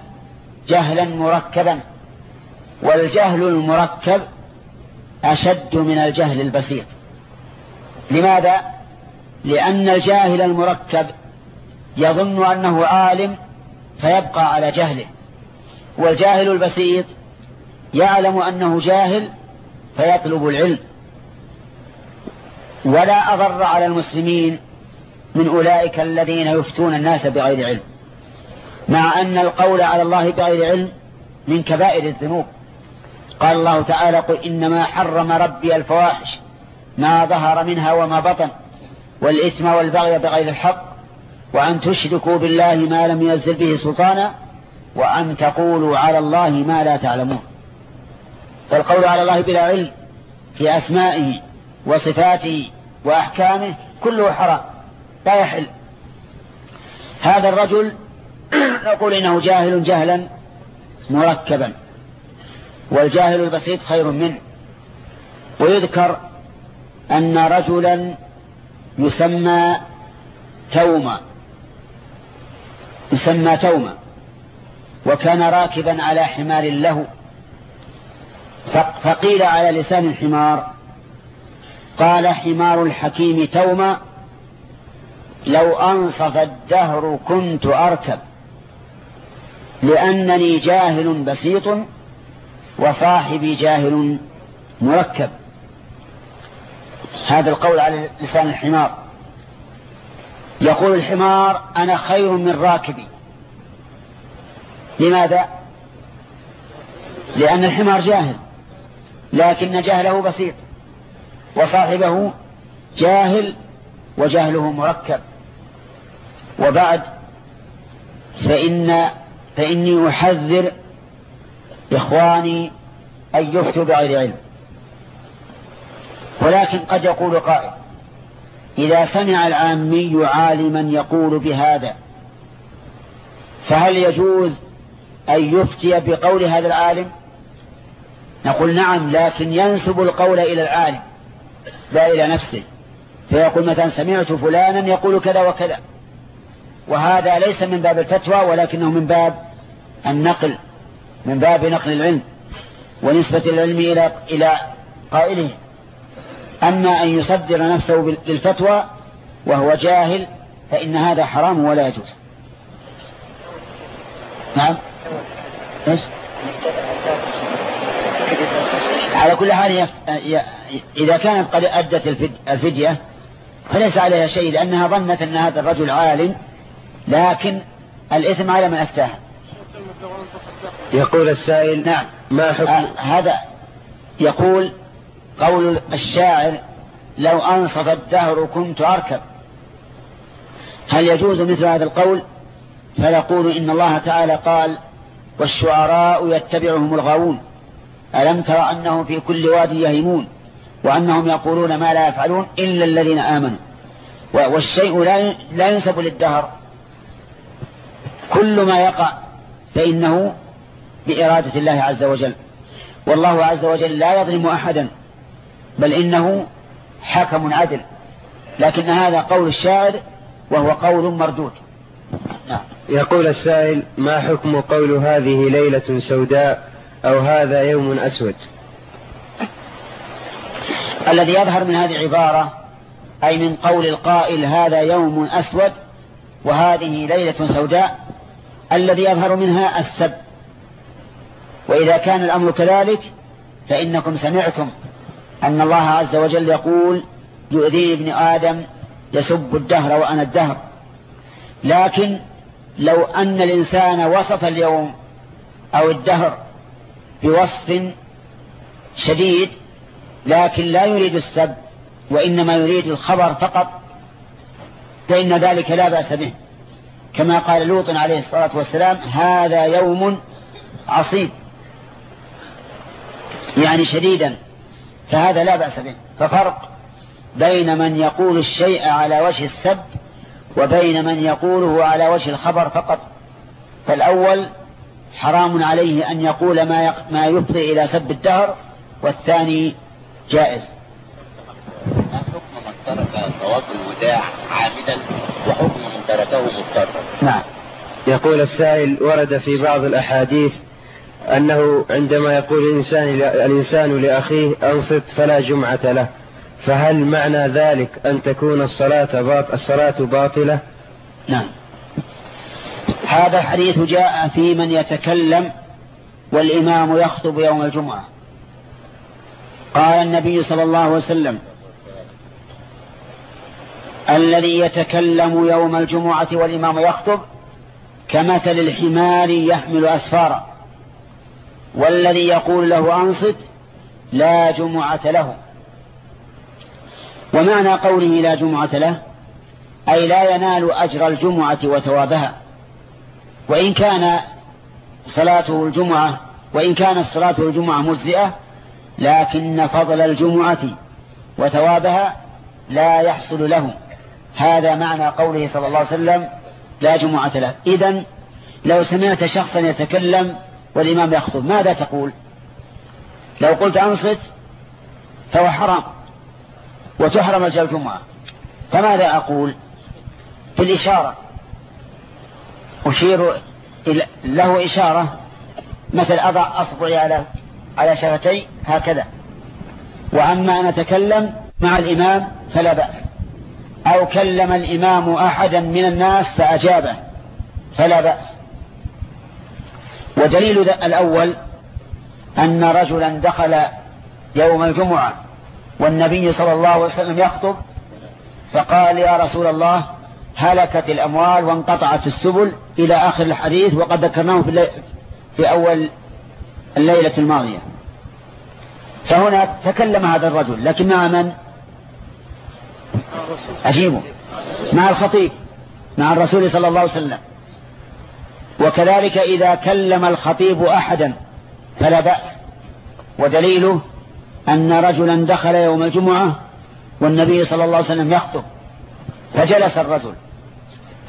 جهلا مركبا. والجهل المركب أشد من الجهل البسيط. لماذا؟ لأن الجاهل المركب يظن أنه عالم فيبقى على جهله. والجاهل البسيط يعلم أنه جاهل فيطلب العلم. ولا أضر على المسلمين من أولئك الذين يفتون الناس بغير علم مع أن القول على الله بغير علم من كبائر الذنوب. قال الله تعالى قل إنما حرم ربي الفواحش ما ظهر منها وما بطن والإثم والبغي بغير الحق وأن تشركوا بالله ما لم ينزل به سلطانا وأن تقولوا على الله ما لا تعلمون. فالقول على الله بلا علم في أسمائه وصفاته وأحكامه كله حرام لا يحل. هذا الرجل *clears throat* نقول إنه جاهل جهلا مركبا والجاهل البسيط خير منه. ويذكر أن رجلا يسمى توما يسمى توما. وكان راكبا على حمار له. فقيل على لسان الحمار قال حمار الحكيم توما لو أنصف الدهر كنت أركب لأنني جاهل بسيط وصاحبي جاهل مركب. هذا القول على لسان الحمار. يقول الحمار أنا خير من راكبي. لماذا؟ لأن الحمار جاهل لكن جهله بسيط وصاحبه جاهل وجهله مركب. وبعد فإن فإني أحذر إخواني أن يفتوا بغير علم ولكن قد يقول قائل إذا سمع العامي عالما يقول بهذا فهل يجوز أن يفتي بقول هذا العالم؟ نقول نعم لكن ينسب القول إلى العالم لا إلى نفسه. فيقول مثلا سمعت فلانا يقول كذا وكذا. وهذا ليس من باب الفتوى ولكنه من باب النقل من باب نقل العلم ونسبة العلم إلى إلى قائله. أما أن يصدر نفسه للفتوى وهو جاهل فإن هذا حرام ولا يجوز. نعم؟ إيش على كل حال إذا كانت قد أدت الفدية فليس عليها شيء لأنها ظنت أن هذا الرجل عالم لكن الإثم على من أفتاه. يقول السائل نعم. ما حكم؟ آه هذا يقول قول الشاعر لو أنصف الدهر كنت أركب. هل يجوز مثل هذا القول؟ فيقول إن الله تعالى قال والشعراء يتبعهم الغاوون. ألم تر أنهم في كل واد يهيمون؟ وأنهم يقولون ما لا يفعلون إلا الذين آمنوا. والشيء لا ينسب للدهر. كل ما يقع فإنه بإرادة الله عز وجل. والله عز وجل لا يظلم أحدا بل إنه حكم عدل. لكن هذا قول الشاعر وهو قول مردود. نعم. يقول السائل ما حكم قول هذه ليلة سوداء أو هذا يوم أسود؟ الذي يظهر من هذه العبارة أي من قول القائل هذا يوم أسود وهذه ليلة سوداء الذي يظهر منها السب. وإذا كان الأمر كذلك فإنكم سمعتم أن الله عز وجل يقول يؤذيني ابن آدم يسب الدهر وأنا الدهر. لكن لو أن الإنسان وصف اليوم أو الدهر بوصف شديد لكن لا يريد السب وإنما يريد الخبر فقط فإن ذلك لا بأس به. كما قال لوط عليه الصلاة والسلام هذا يوم عصيب. يعني شديدا فهذا لا بأس به. ففرق بين من يقول الشيء على وجه السب وبين من يقوله على وجه الخبر فقط. فالأول حرام عليه أن يقول ما ما يفضي إلى سب الدهر والثاني جائز. حكم من ترك طواف الوداع عامدا وحكم من تركه مضطرا. نعم. يقول السائل ورد في بعض الأحاديث أنه عندما يقول الإنسان, الإنسان لأخيه أنصت فلا جمعة له. فهل معنى ذلك أن تكون الصلاة, باط الصلاة باطلة؟ نعم. هذا الحديث جاء في من يتكلم والإمام يخطب يوم الجمعة. قال النبي صلى الله عليه وسلم الذي يتكلم يوم الجمعة والإمام يخطب كمثل الحمار يحمل أسفارا والذي يقول له أنصت لا جمعة له. ومعنى قوله لا جمعة له أي لا ينال أجر الجمعة وثوابها. وإن كان صلاته الجمعة وإن كانت صلاته الجمعة مجزئة لكن فضل الجمعة وثوابها لا يحصل له. هذا معنى قوله صلى الله عليه وسلم لا جمعة له. إذا لو سمعت شخصا يتكلم والإمام يخطب ماذا تقول؟ لو قلت أنصت فهو حرام. وتحرم الجمعة فماذا أقول؟ في الإشارة. أشير له إشارة. مثل أضع أصبعي على على شفتي هكذا. وأما أن أتكلم مع الإمام فلا بأس. أو كلم الإمام أحدا من الناس فأجابه. فلا بأس. ودليل الأول أن رجلا دخل يوم الجمعة والنبي صلى الله عليه وسلم يخطب فقال يا رسول الله هلكت الأموال وانقطعت السبل إلى آخر الحديث وقد ذكرناه في, في أول الليلة الماضية. فهنا تكلم هذا الرجل لكن مع من؟ أجيبه مع الخطيب مع الرسول صلى الله عليه وسلم. وكذلك إذا كلم الخطيب أحدا فلا بأس ودليله أن رجلا دخل يوم الجمعة والنبي صلى الله عليه وسلم يخطب فجلس الرجل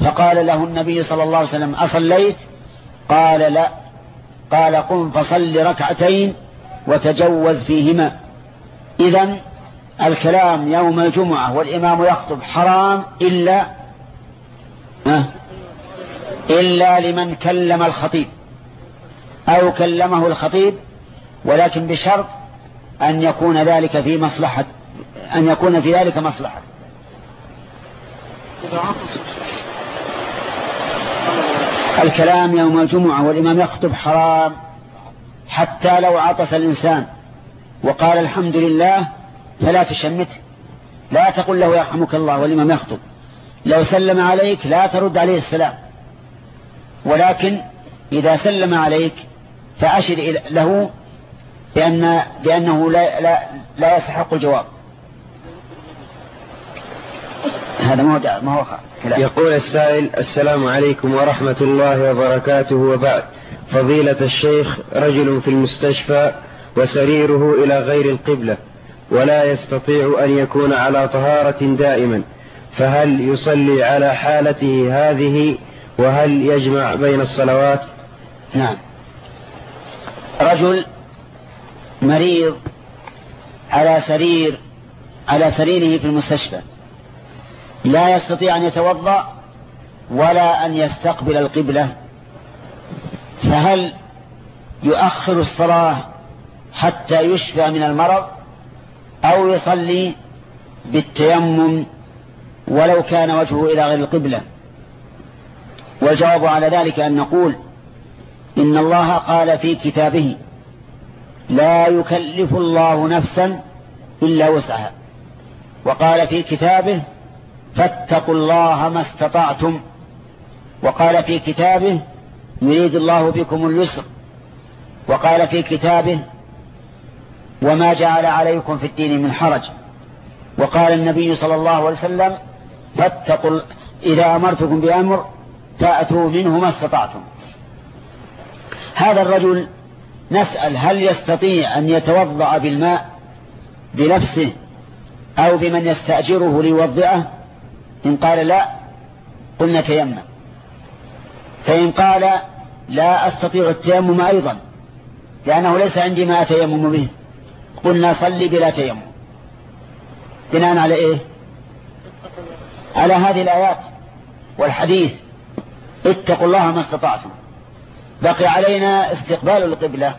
فقال له النبي صلى الله عليه وسلم أصليت؟ قال لا. قال قم فصل ركعتين وتجوز فيهما. إذا الكلام يوم الجمعة والإمام يخطب حرام إلا إلا لمن كلم الخطيب أو كلمه الخطيب ولكن بشرط أن يكون ذلك في مصلحة أن يكون في ذلك مصلحة. الكلام يوم الجمعة والإمام يخطب حرام حتى لو عطس الإنسان وقال الحمد لله فلا تشمته لا تقل له يرحمك الله والإمام يخطب. لو سلم عليك لا ترد عليه السلام. ولكن إذا سلم عليك فأشر له بأن بأنه لا, لا, لا يستحق الجواب. هذا ما هو ما هو يقول السائل السلام عليكم ورحمة الله وبركاته وبعد. فضيلة الشيخ رجل في المستشفى وسريره إلى غير القبلة ولا يستطيع أن يكون على طهارة دائما فهل يصلي على حالته هذه وهل يجمع بين الصلوات؟ نعم. رجل مريض على سرير على سريره في المستشفى. لا يستطيع أن يتوضأ ولا أن يستقبل القبلة. فهل يؤخر الصلاة حتى يشفى من المرض أو يصلي بالتيمم ولو كان وجهه إلى غير القبلة؟ والجواب على ذلك أن نقول إن الله قال في كتابه لا يكلف الله نفسا إلا وسعها. وقال في كتابه فاتقوا الله ما استطعتم. وقال في كتابه يريد الله بكم اليسر. وقال في كتابه وما جعل عليكم في الدين من حرج. وقال النبي صلى الله عليه وسلم فاتقوا إذا أمرتكم بأمر فأتوا منه ما استطعتم. هذا الرجل نسأل هل يستطيع أن يتوضأ بالماء بنفسه أو بمن يستأجره ليوضئه؟ إن قال لا قلنا تيمم. فإن قال لا أستطيع التيمم أيضا لأنه ليس عندي ما أتيمم به. قلنا صلي بلا تيمم. بناء على إيه؟ على هذه الآيات والحديث. اتقوا الله ما استطعتم. بقي علينا استقبال القبلة.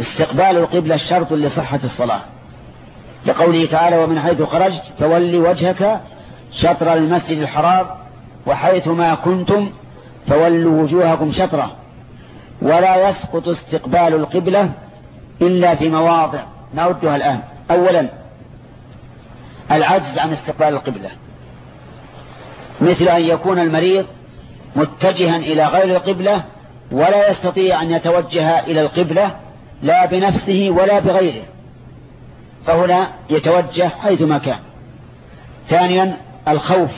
استقبال القبلة الشرط لصحة الصلاة. لقوله تعالى ومن حيث خرجت فولي وجهك شطر المسجد الحرام وحيث ما كنتم فولوا وجوهكم شطرة. ولا يسقط استقبال القبلة إلا في مواضع نودها الآن. أولا العجز عن استقبال القبلة. مثل أن يكون المريض متجها إلى غير القبلة ولا يستطيع أن يتوجه إلى القبلة لا بنفسه ولا بغيره. فهنا يتوجه حيثما كان. ثانيا الخوف.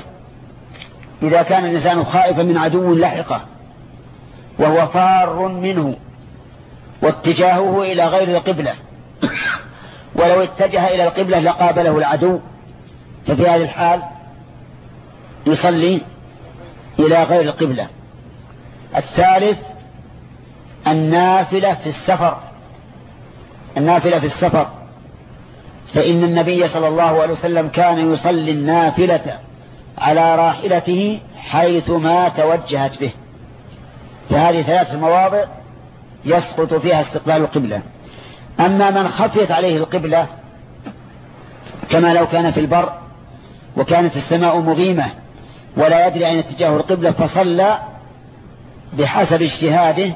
إذا كان الإنسان خائفا من عدو لحقه وهو فار منه واتجاهه إلى غير القبلة. ولو اتجه إلى القبلة لقابله العدو. ففي هذه الحال يصلي إلى غير القبلة. الثالث النافلة في السفر. النافلة في السفر. فإن النبي صلى الله عليه وسلم كان يصلي النافلة على راحلته حيث ما توجهت به. فهذه ثلاث مواضع يسقط فيها استقبال القبلة. أما من خفيت عليه القبلة كما لو كان في البر وكانت السماء مغيمة ولا يدري أين اتجاه القبلة فصلى بحسب اجتهاده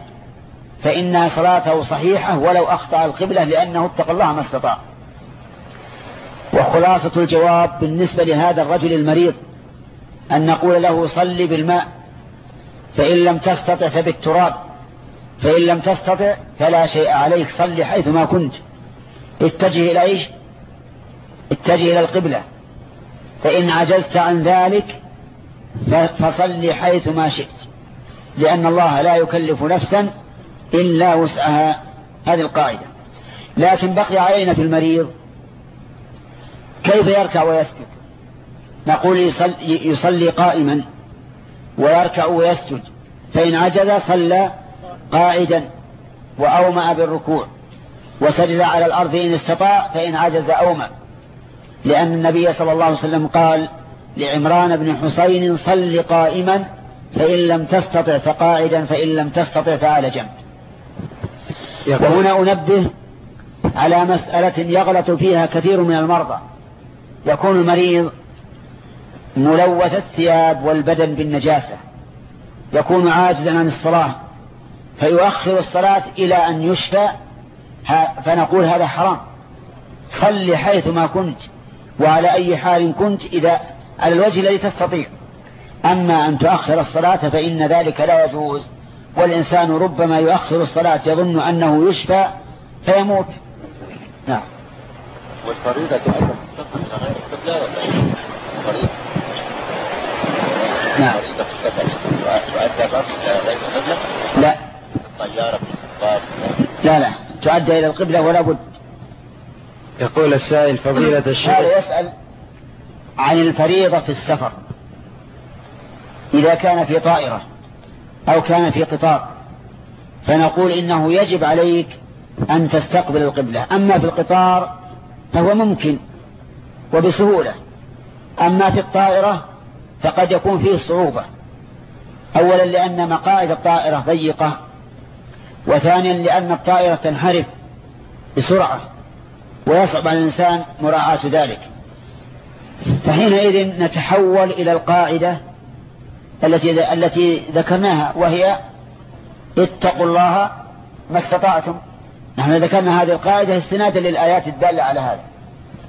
فإن صلاته صحيحة ولو أخطأ القبلة لأنه اتقى الله ما استطاع. وخلاصة الجواب بالنسبة لهذا الرجل المريض أن نقول له صل بالماء فإن لم تستطع فبالتراب فإن لم تستطع فلا شيء عليك صل حيث ما كنت. اتجه إلى إيش؟ اتجه إلى القبلة. فإن عجزت عن ذلك فصل حيث ما شئت لأن الله لا يكلف نفسا إلا وسعها هذه القاعدة. لكن بقي علينا في المريض كيف يركع ويسجد؟ نقول يصلي, يصلي قائما ويركع ويسجد فإن عجز صلى قاعدا وأومأ بالركوع وسجد على الأرض إن استطاع فإن عجز أومأ. لأن النبي صلى الله عليه وسلم قال لعمران بن حسين صل قائما فإن لم تستطع فقاعدا فإن لم تستطع فعلى جنب. وهنا أنبه على مسألة يغلط فيها كثير من المرضى. يكون المريض ملوث الثياب والبدن بالنجاسة. يكون عاجزا عن الصلاة. فيؤخر الصلاة إلى أن يشفى. فنقول هذا حرام. صل حيث ما كنت وعلى أي حال كنت إذا على الوجه الذي تستطيع. أما أن تؤخر الصلاة فإن ذلك لا يجوز. والإنسان ربما يؤخر الصلاة يظن أنه يشفى فيموت. نعم. والفريضة نعم. لا. لا لا. تؤدى إلى القبلة ولا بد. يقول السائل فضيلة الشيخ. هذا يسأل عن الفريضة في السفر. إذا كان في طائرة. أو كان في قطار. فنقول إنه يجب عليك أن تستقبل القبلة. أما في القطار فهو ممكن وبسهولة. أما في الطائرة فقد يكون فيه صعوبة. أولا لأن مقاعد الطائرة ضيقة وثانيا لأن الطائرة تنحرف بسرعة ويصعب على الإنسان مراعاة ذلك. فحينئذ نتحول إلى القاعدة التي التي ذكرناها وهي اتقوا الله ما استطعتم. نحن ذكرنا هذه القاعدة استنادا للآيات الدالة على هذا.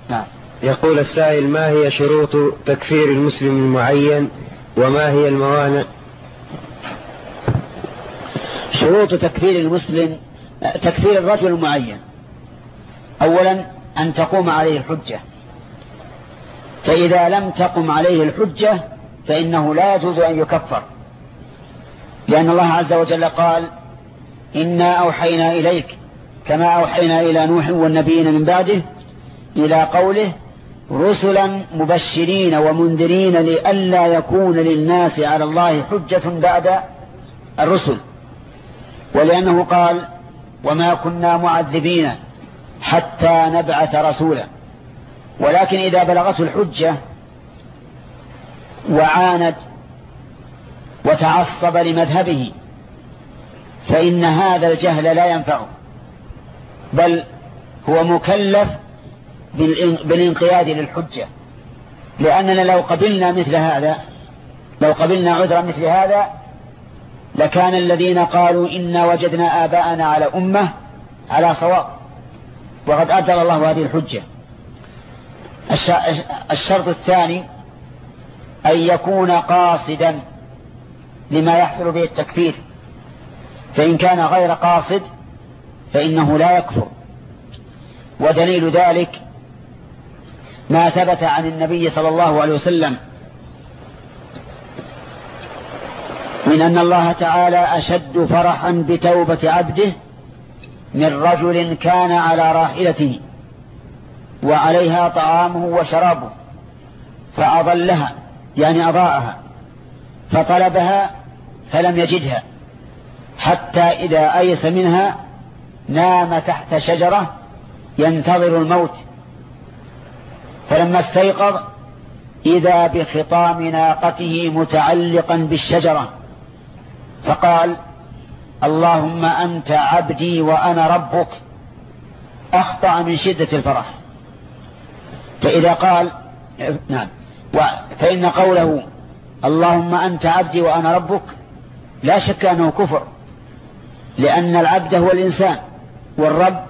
نعم. يقول السائل ما هي شروط تكفير المسلم المعين؟ وما هي الموانع؟ شروط تكفير المسلم تكفير الرجل المعين. أولا أن تقوم عليه الحجة. فإذا لم تقم عليه الحجة فإنه لا يجوز أن يكفر. لأن الله عز وجل قال إنا أوحينا إليك كما أوحينا إلى نوح والنبيين من بعده إلى قوله رسلا مبشرين ومنذرين لئلا يكون للناس على الله حجة بعد الرسل. ولأنه قال وما كنا معذبين حتى نبعث رسولا. ولكن إذا بلغته الحجة وعاند وتعصب لمذهبه فإن هذا الجهل لا ينفعه بل هو مكلف بالانقياد للحجة لأننا لو قبلنا مثل هذا لو قبلنا عذرا مثل هذا لكان الذين قالوا إنا وجدنا آباءنا على أمة على صواب وقد أدر الله هذه الحجة. الشرط الثاني أن يكون قاصدا لما يحصل به التكفير. فإن كان غير قاصد فإنه لا يكفر. ودليل ذلك ما ثبت عن النبي صلى الله عليه وسلم من أن الله تعالى أشد فرحا بتوبة عبده من رجل كان على راحلته وعليها طعامه وشرابه فأضلها. يعني أضاءها فطلبها فلم يجدها حتى إذا أيس منها نام تحت شجرة ينتظر الموت. فلما استيقظ إذا بخطام ناقته متعلقا بالشجرة فقال اللهم أنت عبدي وأنا ربك أخطأ من شدة الفرح. فإذا قال نعم. فإن قوله اللهم أنت عبدي وأنا ربك لا شك أنه كفر لأن العبد هو الإنسان والرب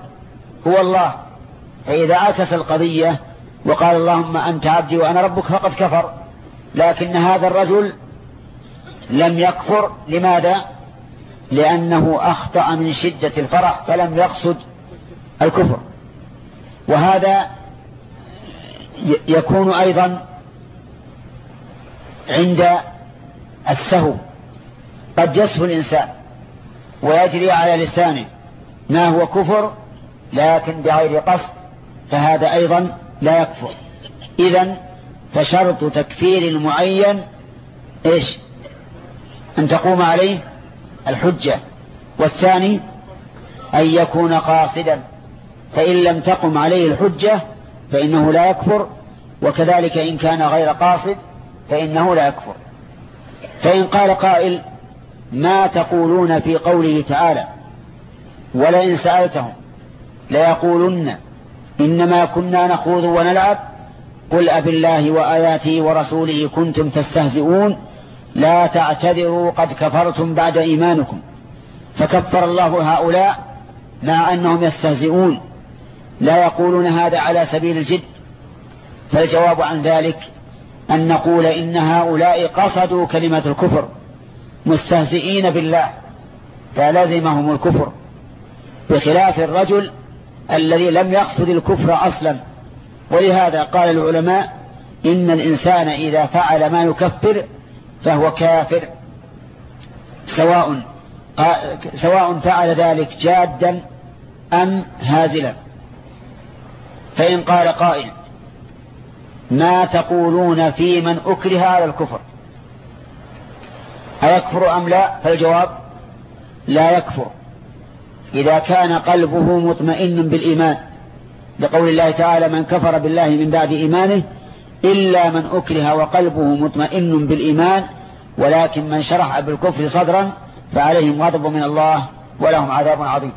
هو الله. فإذا عكس القضية وقال اللهم أنت عبدي وأنا ربك فقد كفر لكن هذا الرجل لم يكفر. لماذا؟ لأنه أخطأ من شدة الفرح فلم يقصد الكفر. وهذا يكون أيضا عند السهو قد يسهو الإنسان ويجري على لسانه. ما هو كفر؟ لكن بغير قصد فهذا أيضا لا يكفر. إذا فشرط تكفير المعين إيش؟ أن تقوم عليه الحجة. والثاني أن يكون قاصدا. فإن لم تقم عليه الحجة فإنه لا يكفر. وكذلك إن كان غير قاصد فإنه لا يكفر. فإن قال قائل ما تقولون في قوله تعالى ولئن سألتهم ليقولن إنما كنا نخوض ونلعب قل أب الله وآياته ورسوله كنتم تستهزئون لا تعتذروا قد كفرتم بعد إيمانكم فكفر الله هؤلاء مع أنهم يستهزئون لا يقولون هذا على سبيل الجد فالجواب عن ذلك أن نقول إن هؤلاء قصدوا كلمة الكفر مستهزئين بالله فلزمهم الكفر. بخلاف الرجل الذي لم يقصد الكفر أصلا. ولهذا قال العلماء إن الإنسان إذا فعل ما يكفر فهو كافر. سواء سواء فعل ذلك جادا أم هازلا. فإن قال قائل ما تقولون في من أكره على الكفر؟ أيكفر أم لا؟ فالجواب لا يكفر. إذا كان قلبه مطمئن بالإيمان لقول الله تعالى من كفر بالله من بعد إيمانه إلا من أكره وقلبه مطمئن بالإيمان ولكن من شرح بالكفر صدرا فعليهم غضب من الله ولهم عذاب عظيم.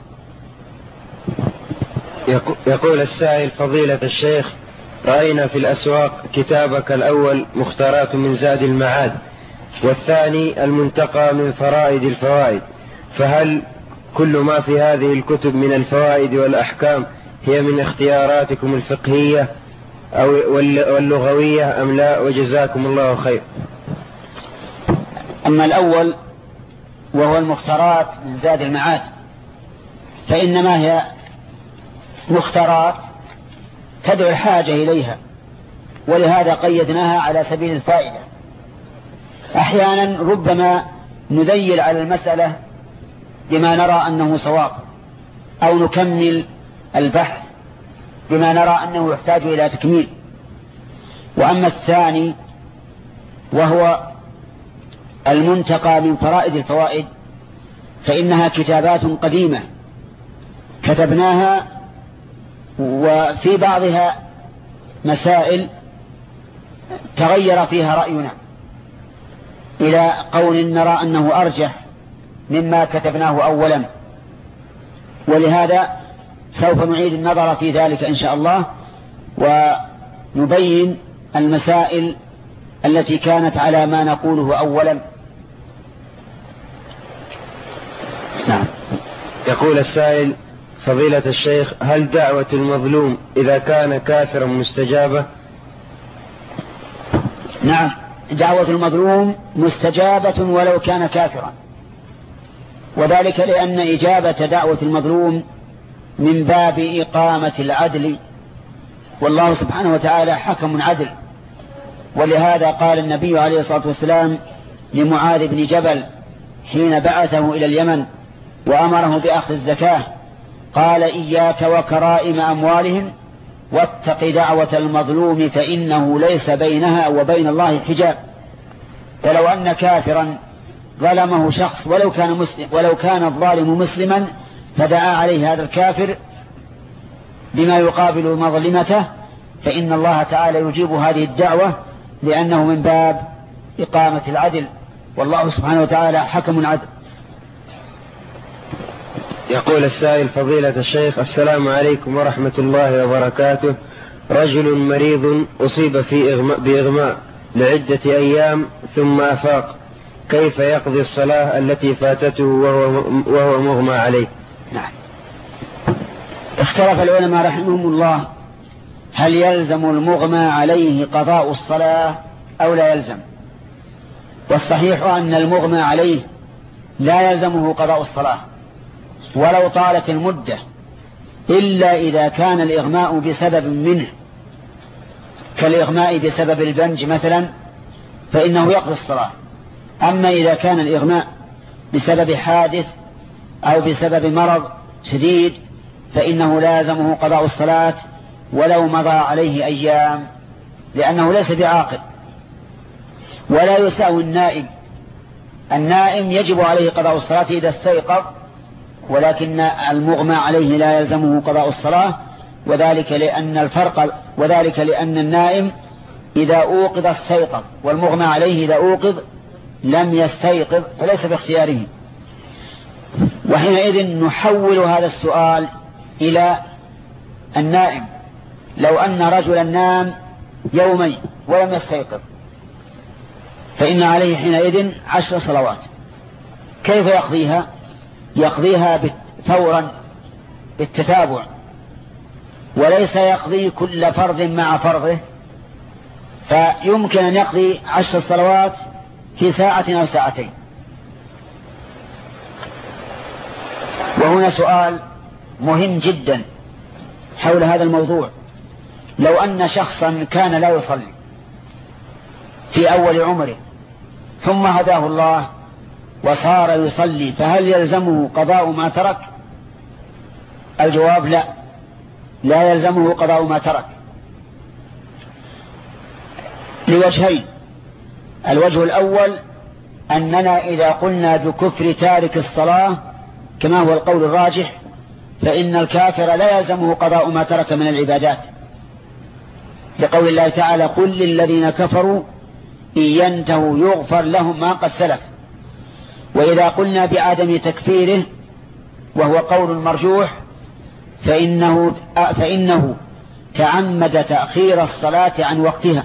يقول السائل فضيلة الشيخ رأينا في الأسواق كتابك الأول مختارات من زاد المعاد والثاني المنتقى من فرائد الفوائد؟ فهل كل ما في هذه الكتب من الفوائد والأحكام هي من اختياراتكم الفقهية أو واللغوية أم لا؟ وجزاكم الله خير. أما الأول وهو المختارات من زاد المعاد فإنما هي مختارات تدعو الحاجة إليها. ولهذا قيدناها على سبيل الفائدة. أحيانا ربما نذيل على المسألة بما نرى أنه صواب أو نكمل البحث بما نرى أنه يحتاج إلى تكميل. وأما الثاني وهو المنتقى من فرائد الفوائد فإنها كتابات قديمة. كتبناها وفي بعضها مسائل تغير فيها رأينا إلى قول نرى أنه أرجح مما كتبناه أولا ولهذا سوف نعيد النظر في ذلك إن شاء الله ونبين المسائل التي كانت على ما نقوله أولا. نعم. يقول السائل فضيلة الشيخ هل دعوة المظلوم إذا كان كافرا مستجابة؟ نعم دعوة المظلوم مستجابة ولو كان كافرا. وذلك لأن إجابة دعوة المظلوم من باب إقامة العدل والله سبحانه وتعالى حكم عدل. ولهذا قال النبي عليه الصلاة والسلام لمعاذ بن جبل حين بعثه إلى اليمن وأمره بأخذ الزكاة قال إياك وكرائم أموالهم واتق دعوة المظلوم فإنه ليس بينها وبين الله حجاب. فلو أن كافرا ظلمه شخص ولو كان مسلم ولو كان الظالم مسلما فدعا عليه هذا الكافر بما يقابل مظلمته فإن الله تعالى يجيب هذه الدعوة لأنه من باب إقامة العدل. والله سبحانه وتعالى حكم عدل يقول السائل فضيلة الشيخ السلام عليكم ورحمة الله وبركاته. رجل مريض أصيب في إغماء بإغماء لعدة أيام ثم أفاق. كيف يقضي الصلاة التي فاتته وهو, وهو مغمى عليه؟ نعم. اختلف العلماء رحمهم الله هل يلزم المغمى عليه قضاء الصلاة أو لا يلزم؟ والصحيح أن المغمى عليه لا يلزمه قضاء الصلاة. ولو طالت المدة إلا إذا كان الإغماء بسبب منه. كالإغماء بسبب البنج مثلا فإنه يقضي الصلاة. أما إذا كان الإغماء بسبب حادث أو بسبب مرض شديد فإنه لازمه قضاء الصلاة ولو مضى عليه أيام لأنه ليس بعاقل. ولا يساوي النائم. النائم يجب عليه قضاء الصلاة إذا استيقظ ولكن المغمى عليه لا يلزمه قضاء الصلاة وذلك لأن الفرق وذلك لأن النائم إذا أوقظ استيقظ والمغمى عليه إذا أوقظ لم يستيقظ فليس باختياره. وحينئذ نحول هذا السؤال إلى النائم. لو أن رجلا نام يومين ولم يستيقظ فإن عليه حينئذ عشر صلوات. كيف يقضيها؟ يقضيها فورا بالتتابع. وليس يقضي كل فرض مع فرضه فيمكن أن يقضي عشر صلوات في ساعة أو ساعتين. وهنا سؤال مهم جدا حول هذا الموضوع. لو أن شخصا كان لا يصلي في أول عمره ثم هداه الله وصار يصلي فهل يلزمه قضاء ما ترك؟ الجواب لا. لا يلزمه قضاء ما ترك. لوجهين. الوجه الأول أننا إذا قلنا بكفر تارك الصلاة كما هو القول الراجح فإن الكافر لا يلزمه قضاء ما ترك من العبادات. لقول الله تعالى قل للذين كفروا إن ينتهوا يغفر لهم ما قد سلف. وإذا قلنا بعدم تكفيره وهو قول مرجوح فإنه, فإنه تعمد تأخير الصلاة عن وقتها.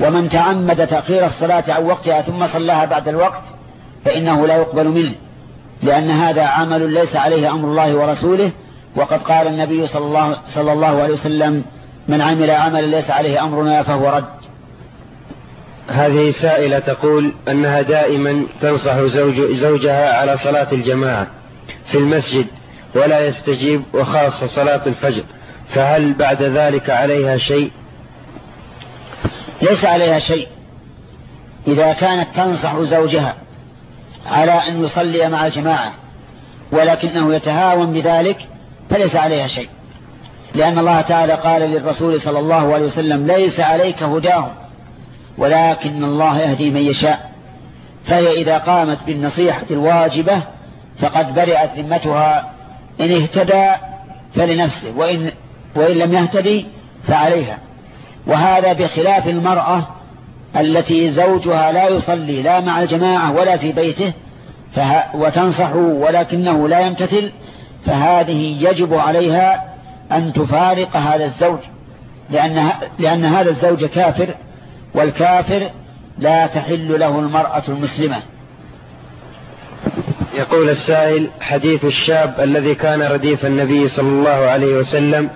ومن تعمد تأخير الصلاة عن وقتها ثم صلاها بعد الوقت فإنه لا يقبل منه لأن هذا عمل ليس عليه أمر الله ورسوله. وقد قال النبي صلى الله, صلى الله عليه وسلم من عمل عملا ليس عليه أمرنا فهو رد. هذه سائلة تقول أنها دائما تنصح زوج زوجها على صلاة الجماعة في المسجد ولا يستجيب وخاصة صلاة الفجر فهل بعد ذلك عليها شيء؟ ليس عليها شيء. إذا كانت تنصح زوجها على أن يصلي مع الجماعة ولكنه يتهاون بذلك فليس عليها شيء. لأن الله تعالى قال للرسول صلى الله عليه وسلم ليس عليك هداهم. ولكن الله يهدي من يشاء. فهي إذا قامت بالنصيحة الواجبة فقد برئت ذمتها. إن اهتدى فلنفسه وإن, وإن لم يهتدي فعليها. وهذا بخلاف المرأة التي زوجها لا يصلي لا مع الجماعة ولا في بيته وتنصح ولكنه لا يمتثل فهذه يجب عليها أن تفارق هذا الزوج لأن, لأن هذا الزوج كافر والكافر لا تحل له المرأة المسلمة. يقول السائل حديث الشاب الذي كان رديف النبي صلى الله عليه وسلم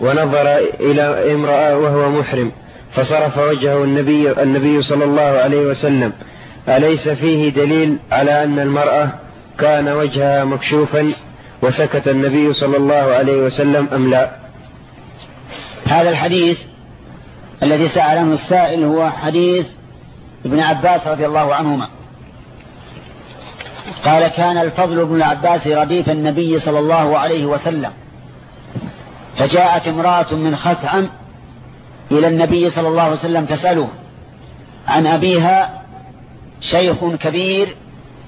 ونظر إلى امرأة وهو محرم فصرف وجهه النبي, النبي صلى الله عليه وسلم. أليس فيه دليل على أن المرأة كان وجهها مكشوفا وسكت النبي صلى الله عليه وسلم أم لا؟ هذا الحديث الذي سأل عنه السائل هو حديث ابن عباس رضي الله عنهما. قال كان الفضل بن العباس رديف النبي صلى الله عليه وسلم. فجاءت امرأة من خثعم إلى النبي صلى الله عليه وسلم تسأله عن أبيها شيخ كبير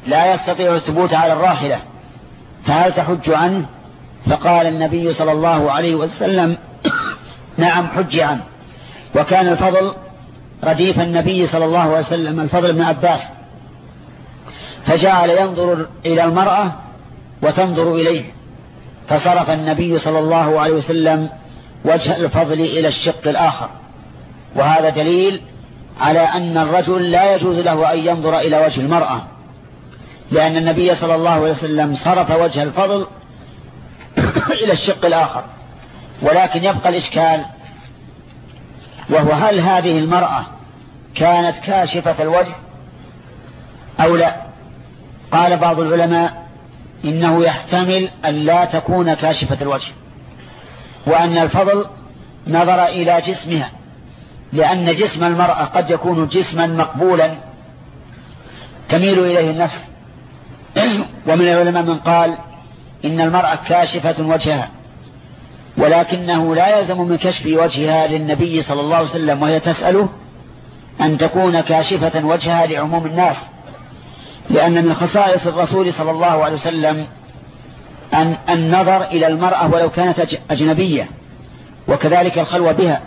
لا يستطيع الثبوت على الراحلة فهل تحج عنه؟ فقال النبي صلى الله عليه وسلم نعم حج عنه. وكان الفضل رديف النبي صلى الله عليه وسلم الفضل بن عباس. فجعل ينظر إلى المرأة وتنظر إليه. فصرف النبي صلى الله عليه وسلم وجه الفضل إلى الشق الآخر. وهذا دليل على أن الرجل لا يجوز له أن ينظر إلى وجه المرأة لأن النبي صلى الله عليه وسلم صرف وجه الفضل *coughs* إلى الشق الآخر. ولكن يبقى الإشكال وهو هل هذه المرأة كانت كاشفة الوجه أو لا؟ قال بعض العلماء إنه يحتمل أن لا تكون كاشفة الوجه وأن الفضل نظر إلى جسمها لأن جسم المرأة قد يكون جسما مقبولا تميل إليه النفس. *clears throat* ومن العلماء من قال إن المرأة كاشفة وجهها. ولكنه لا يلزم من كشف وجهها للنبي صلى الله عليه وسلم وهي تسأله أن تكون كاشفة وجهها لعموم الناس. لأن من خصائص الرسول صلى الله عليه وسلم أن النظر إلى المرأة ولو كانت أجنبية وكذلك الخلوة بها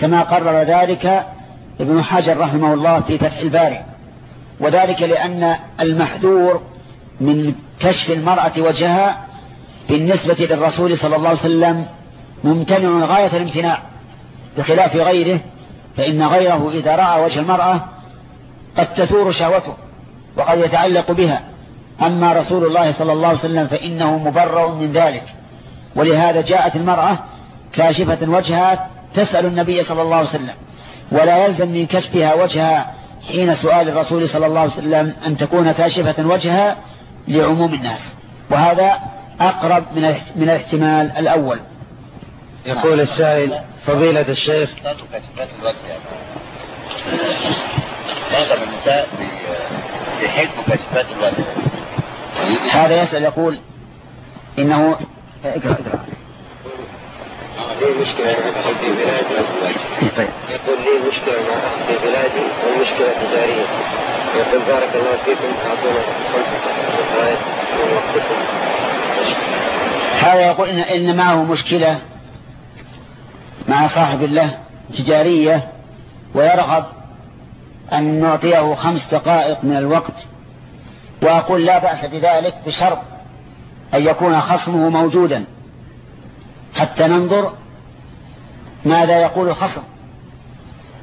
كما قرر ذلك ابن حجر رحمه الله في فتح الباري. وذلك لأن المحذور من كشف المرأة وجهها بالنسبة للرسول صلى الله عليه وسلم ممتنع غاية الامتناع بخلاف غيره فإن غيره إذا رأى وجه المرأة قد تثور شهوته وقد يتعلق بها. أما رسول الله صلى الله عليه وسلم فإنه مبرر من ذلك. ولهذا جاءت المرأة كاشفة وجهها تسأل النبي صلى الله عليه وسلم ولا يلزم من كشفها وجهها حين سؤال الرسول صلى الله عليه وسلم أن تكون كاشفة وجهها لعموم الناس. وهذا أقرب من من الاحتمال الأول. يقول السائل فضيلة الشيخ. معظم النساء الوجه هذا يسأل يقول إنه اقرأ اقرأ. لي مشكلة مع في بلادي طيب. يقول لي مشكلة مع أخي في بلادي والمشكلة تجارية؟ يقول بارك الله فيكم أعطونا خمسة دقائق من وقتكم. هذا يقول إن, إن معه مشكلة مع صاحب الله تجارية ويرغب أن نعطيه خمس دقائق من الوقت وأقول لا بأس بذلك بشرط أن يكون خصمه موجودا. حتى ننظر ماذا يقول الخصم.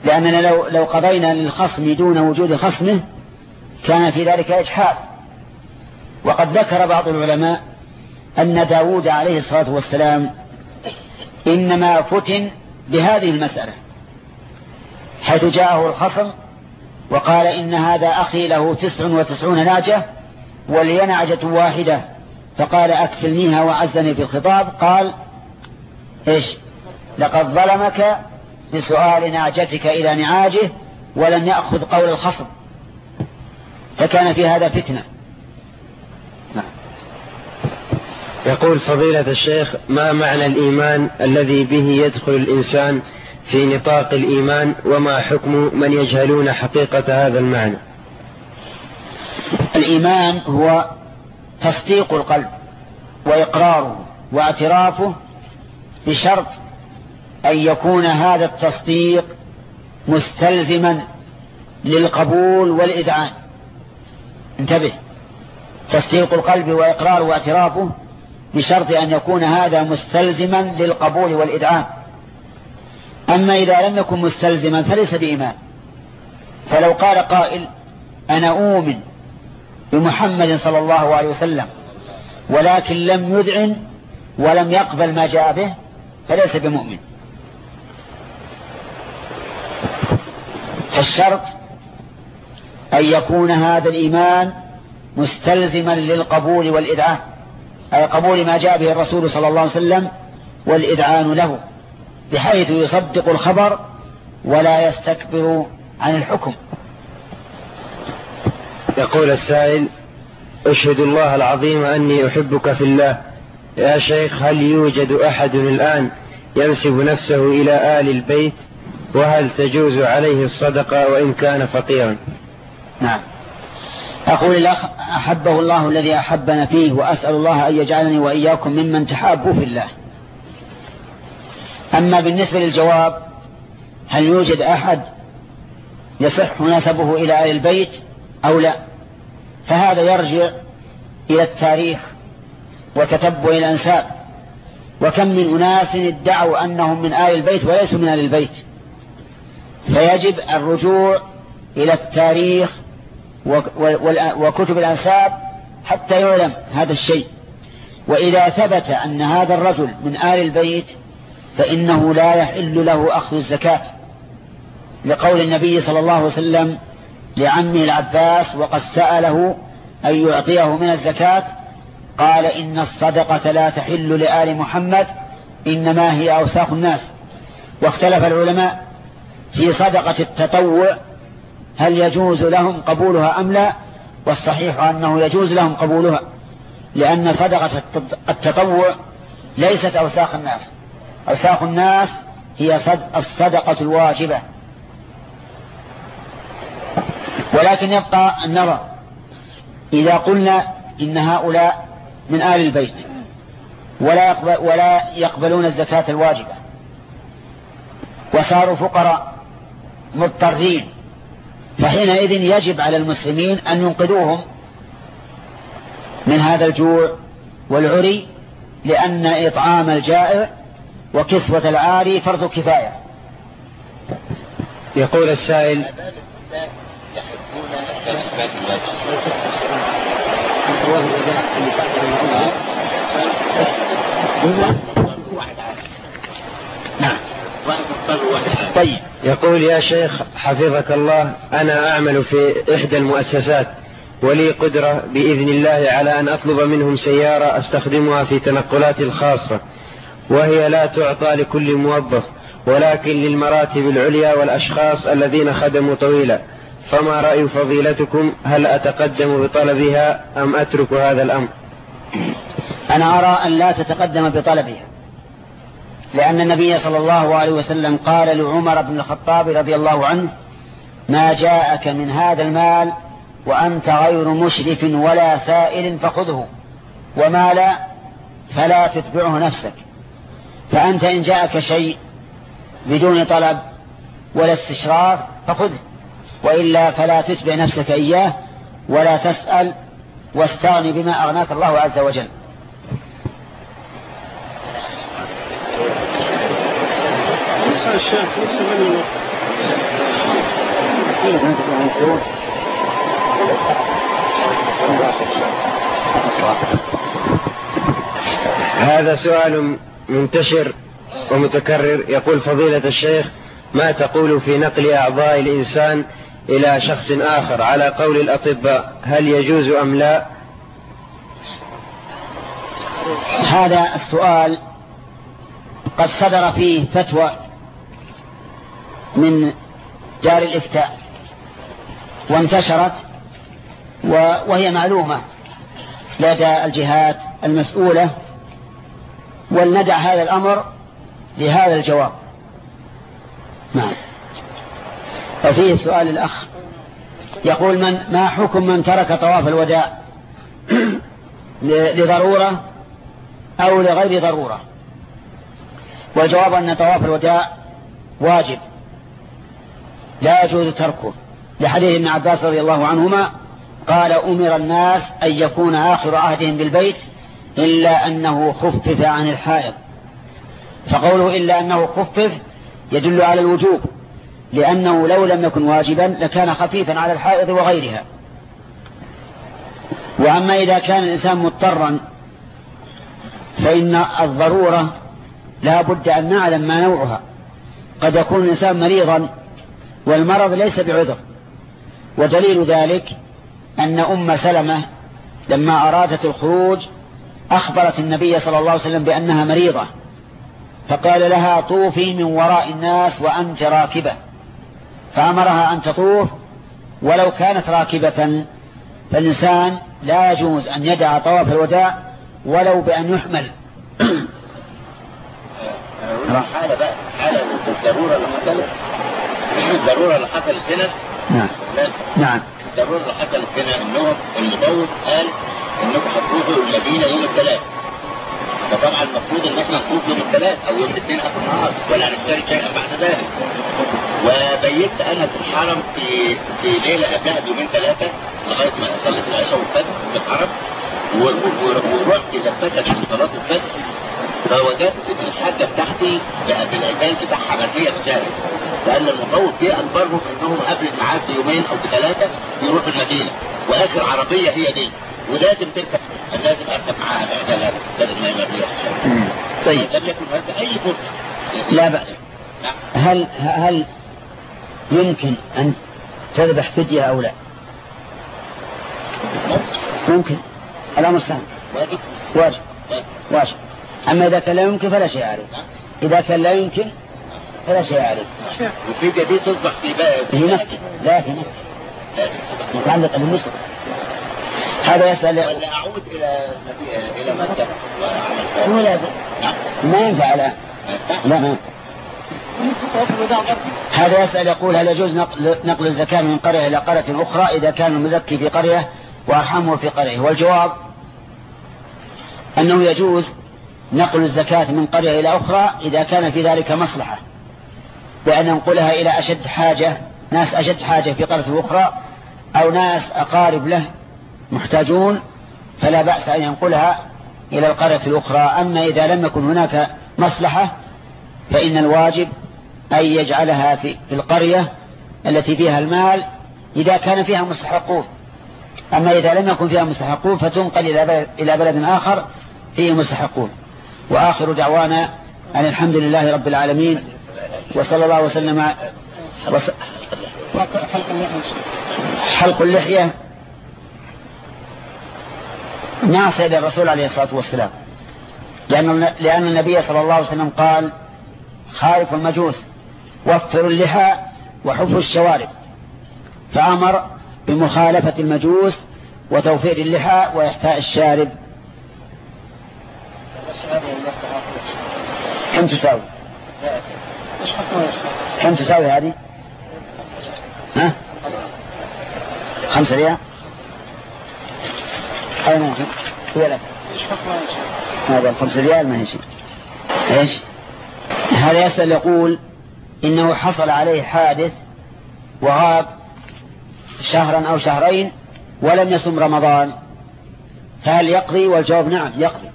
لأننا لو, لو قضينا للخصم دون وجود خصمه كان في ذلك إجحاف. وقد ذكر بعض العلماء أن داود عليه الصلاة والسلام إنما فتن بهذه المسألة حيث جاءه الخصم وقال إن هذا أخي له تسع وتسعون ناجة ولي نعجة واحدة فقال أكفلنيها وعزني في الخطاب قال إيش؟ لقد ظلمك بسؤال نعجتك إلى نعاجه ولم يأخذ قول الخصم فكان في هذا فتنة نعم. يقول فضيلة الشيخ ما معنى الإيمان الذي به يدخل الإنسان في نطاق الإيمان وما حكم من يجهلون حقيقة هذا المعنى؟ الإيمان هو تصديق القلب وإقراره واعترافه بشرط أن يكون هذا التصديق مستلزما للقبول والإذعان. انتبه. تصديق القلب وإقراره واعترافه بشرط أن يكون هذا مستلزما للقبول والإدعام أما إذا لم يكن مستلزما فليس بإيمان. فلو قال قائل أنا أؤمن بمحمد صلى الله عليه وسلم ولكن لم يذعن ولم يقبل ما جاء به فليس بمؤمن. فالشرط أن يكون هذا الإيمان مستلزما للقبول والإذعان أي قبول ما جاء به الرسول صلى الله عليه وسلم والإذعان له بحيث يصدق الخبر ولا يستكبر عن الحكم. يقول السائل أشهد الله العظيم أني أحبك في الله. يا شيخ هل يوجد أحد الآن ينسب نفسه إلى آل البيت؟ وهل تجوز عليه الصدقة وإن كان فقيرا؟ نعم. أقول الأخ أحبه الله الذي أحبنا فيه وأسأل الله أن يجعلني وإياكم ممن تحابوا في الله. أما بالنسبة للجواب هل يوجد أحد يصح نسبه إلى آل البيت أو لا؟ فهذا يرجع إلى التاريخ وتتبع الأنساب. وكم من أناس ادعوا أنهم من آل البيت وليسوا من آل البيت. فيجب الرجوع إلى التاريخ وكتب الأنساب حتى يعلم هذا الشيء. وإذا ثبت أن هذا الرجل من آل البيت فإنه لا يحل له أخذ الزكاة. لقول النبي صلى الله عليه وسلم لعمه العباس وقد سأله أن يعطيه من الزكاة قال إن الصدقة لا تحل لآل محمد إنما هي أوساخ الناس. واختلف العلماء في صدقة التطوع هل يجوز لهم قبولها أم لا؟ والصحيح أنه يجوز لهم قبولها لأن صدقة التطوع ليست أوساخ الناس. أوساخ الناس هي الصدقة الواجبة. ولكن يبقى النظر إذا قلنا إن هؤلاء من آل البيت ولا, يقبل ولا يقبلون الزكاة الواجبة وصاروا فقراء مضطرين فحينئذ يجب على المسلمين أن ينقذوهم من هذا الجوع والعري لأن إطعام الجائع وكسوة العاري فرض كفاية. يقول السائل نعم. طيب. يقول يا شيخ حفظك الله أنا أعمل في إحدى المؤسسات ولي قدرة بإذن الله على أن أطلب منهم سيارة أستخدمها في تنقلاتي الخاصة وهي لا تعطى لكل موظف ولكن للمراتب العليا والأشخاص الذين خدموا طويلا. فما رأي فضيلتكم؟ هل أتقدم بطلبها أم أترك هذا الأمر؟ أنا أرى أن لا تتقدم بطلبها. لأن النبي صلى الله عليه وسلم قال لعمر بن الخطاب رضي الله عنه ما جاءك من هذا المال وأنت غير مشرف ولا سائل فخذه وما لا فلا تتبعه نفسك. فأنت إن جاءك شيء بدون طلب ولا استشراف فخذه وإلا فلا تتبع نفسك إياه ولا تسأل واستغني بما أغناك الله عز وجل. هذا سؤال منتشر ومتكرر. يقول فضيلة الشيخ ما تقول في نقل أعضاء الإنسان إلى شخص آخر على قول الأطباء هل يجوز أم لا؟ هذا السؤال قد صدر فيه فتوى من دار الإفتاء وانتشرت وهي معلومة لدى الجهات المسؤولة ولندع هذا الأمر لهذا الجواب. نعم. وفيه سؤال الأخ يقول من ما حكم من ترك طواف الوداع؟ *clears throat* لضرورة أو لغير ضرورة؟ والجواب أن طواف الوداع واجب. لا يجوز تركه. لحديث ابن عباس رضي الله عنهما قال أمر الناس أن يكون آخر عهدهم بالبيت إلا أنه خفف عن الحائض. فقوله إلا أنه خفف يدل على الوجوب لأنه لو لم يكن واجبا لكان خفيفا على الحائض وغيرها. وأما إذا كان الإنسان مضطرا فإن الضرورة لا بد أن نعلم ما نوعها. قد يكون الإنسان مريضا والمرض ليس بعذر. ودليل ذلك أن أم سلمة لما أرادت الخروج أخبرت النبي صلى الله عليه وسلم بأنها مريضة. فقال لها طوفي من وراء الناس وأنت راكبة. فأمرها أن تطوف ولو كانت راكبة. فالإنسان لا يجوز أن يدع طواف الوداع ولو بأن يحمل. *coughs* حالة بقى. حالة الضرورة اللي حصلت هنا نعم. نعم. اللي حصلت هنا انهم المطوف قال إنكم هتروحوا المدينة يوم الثلاث. فطبعا المفروض إن إحنا نطوف يوم الثلاث أو يوم الاثنين آخر النهار ولا هنشتري شيئا بعد ذلك. وبيت أنا في الحرم في في ليلة قبلها بيومين ثلاثة لغاية ما صليت العشاء والفجر في الحرم ورحت لفتت من صلاة الفجر. فوجدت ان الحاجة بتاعتي بقى بالعجال بتاعها مرميه في الشارع لأن المطوف جه اخبرهم انهم قبل الميعاد بيومين أو بثلاثه يروحوا المدينة وآخر عربية هي دي. ولازم تركب لازم أركب معاها بعجلها بدل ما. طيب. لم يكن هناك أي فرصة. لا بأس. نعم. هل هل يمكن أن تذبح فدية أو لا؟ ممكن. الأمر سهل. واجب. واجب. واجب. أما إذا كان لا يمكن فلا شيء عليه. إذا كان لا يمكن فلا شيء عليه. الفيديا دي تصبح في بقى في نفس لا في تصبح. متعلقة بالنصر هذا يسأل ولا مدي- إلى مكة. وأعمل مو لازم. نعم. ما ينفع الآن. لا. ما هذا يسأل يقول هل يجوز نقل, نقل الزكاة من قرية إلى قرية أخرى إذا كان المزكي في قرية وأرحمه في قرية؟ والجواب أنه يجوز نقل الزكاة من قرية إلى أخرى إذا كان في ذلك مصلحة. بأن ننقلها إلى أشد حاجة ناس أشد حاجة في قرية أخرى أو ناس أقارب له محتاجون فلا بأس أن ينقلها إلى القرية الأخرى. أما إذا لم يكن هناك مصلحة فإن الواجب أن يجعلها في القرية التي فيها المال إذا كان فيها مستحقون. أما إذا لم يكن فيها مستحقون فتنقل إلى بلد آخر فيه مستحقون. وآخر دعوانا أن الحمد لله رب العالمين وصلى الله وسلم وس... حلق اللحية سيد الرسول عليه الصلاة والسلام. لأن, لأن النبي صلى الله عليه وسلم قال خالف المجوس وفروا اللحى وحفوا الشوارب. فأمر بمخالفة المجوس وتوفير اللحى وإحفاء الشارب. كم تساوي؟ كم تساوي هذه؟ ها؟ خمسة ريال؟ هذا ما هي هي لك هذا الخمسة ريال ما هي شيء. إيش؟ هذا يسأل يقول إنه حصل عليه حادث وغاب شهرا أو شهرين ولم يصم رمضان. فهل يقضي؟ والجواب نعم يقضي.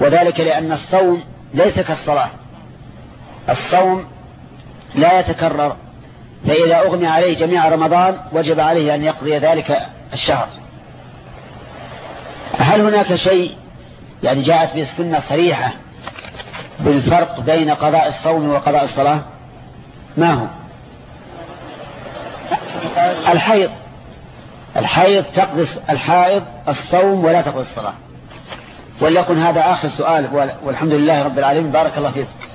وذلك لأن الصوم ليس كالصلاة. الصوم لا يتكرر فإذا أغمي عليه جميع رمضان وجب عليه أن يقضي ذلك الشهر. هل هناك شيء يعني جاءت به السنة صريحة بالفرق بين قضاء الصوم وقضاء الصلاة؟ ما هو؟ الحيض. الحيض تقضي الحائض الصوم ولا تقضي الصلاة. وليكن هذا آخر سؤال والحمد لله رب العالمين. بارك الله فيكم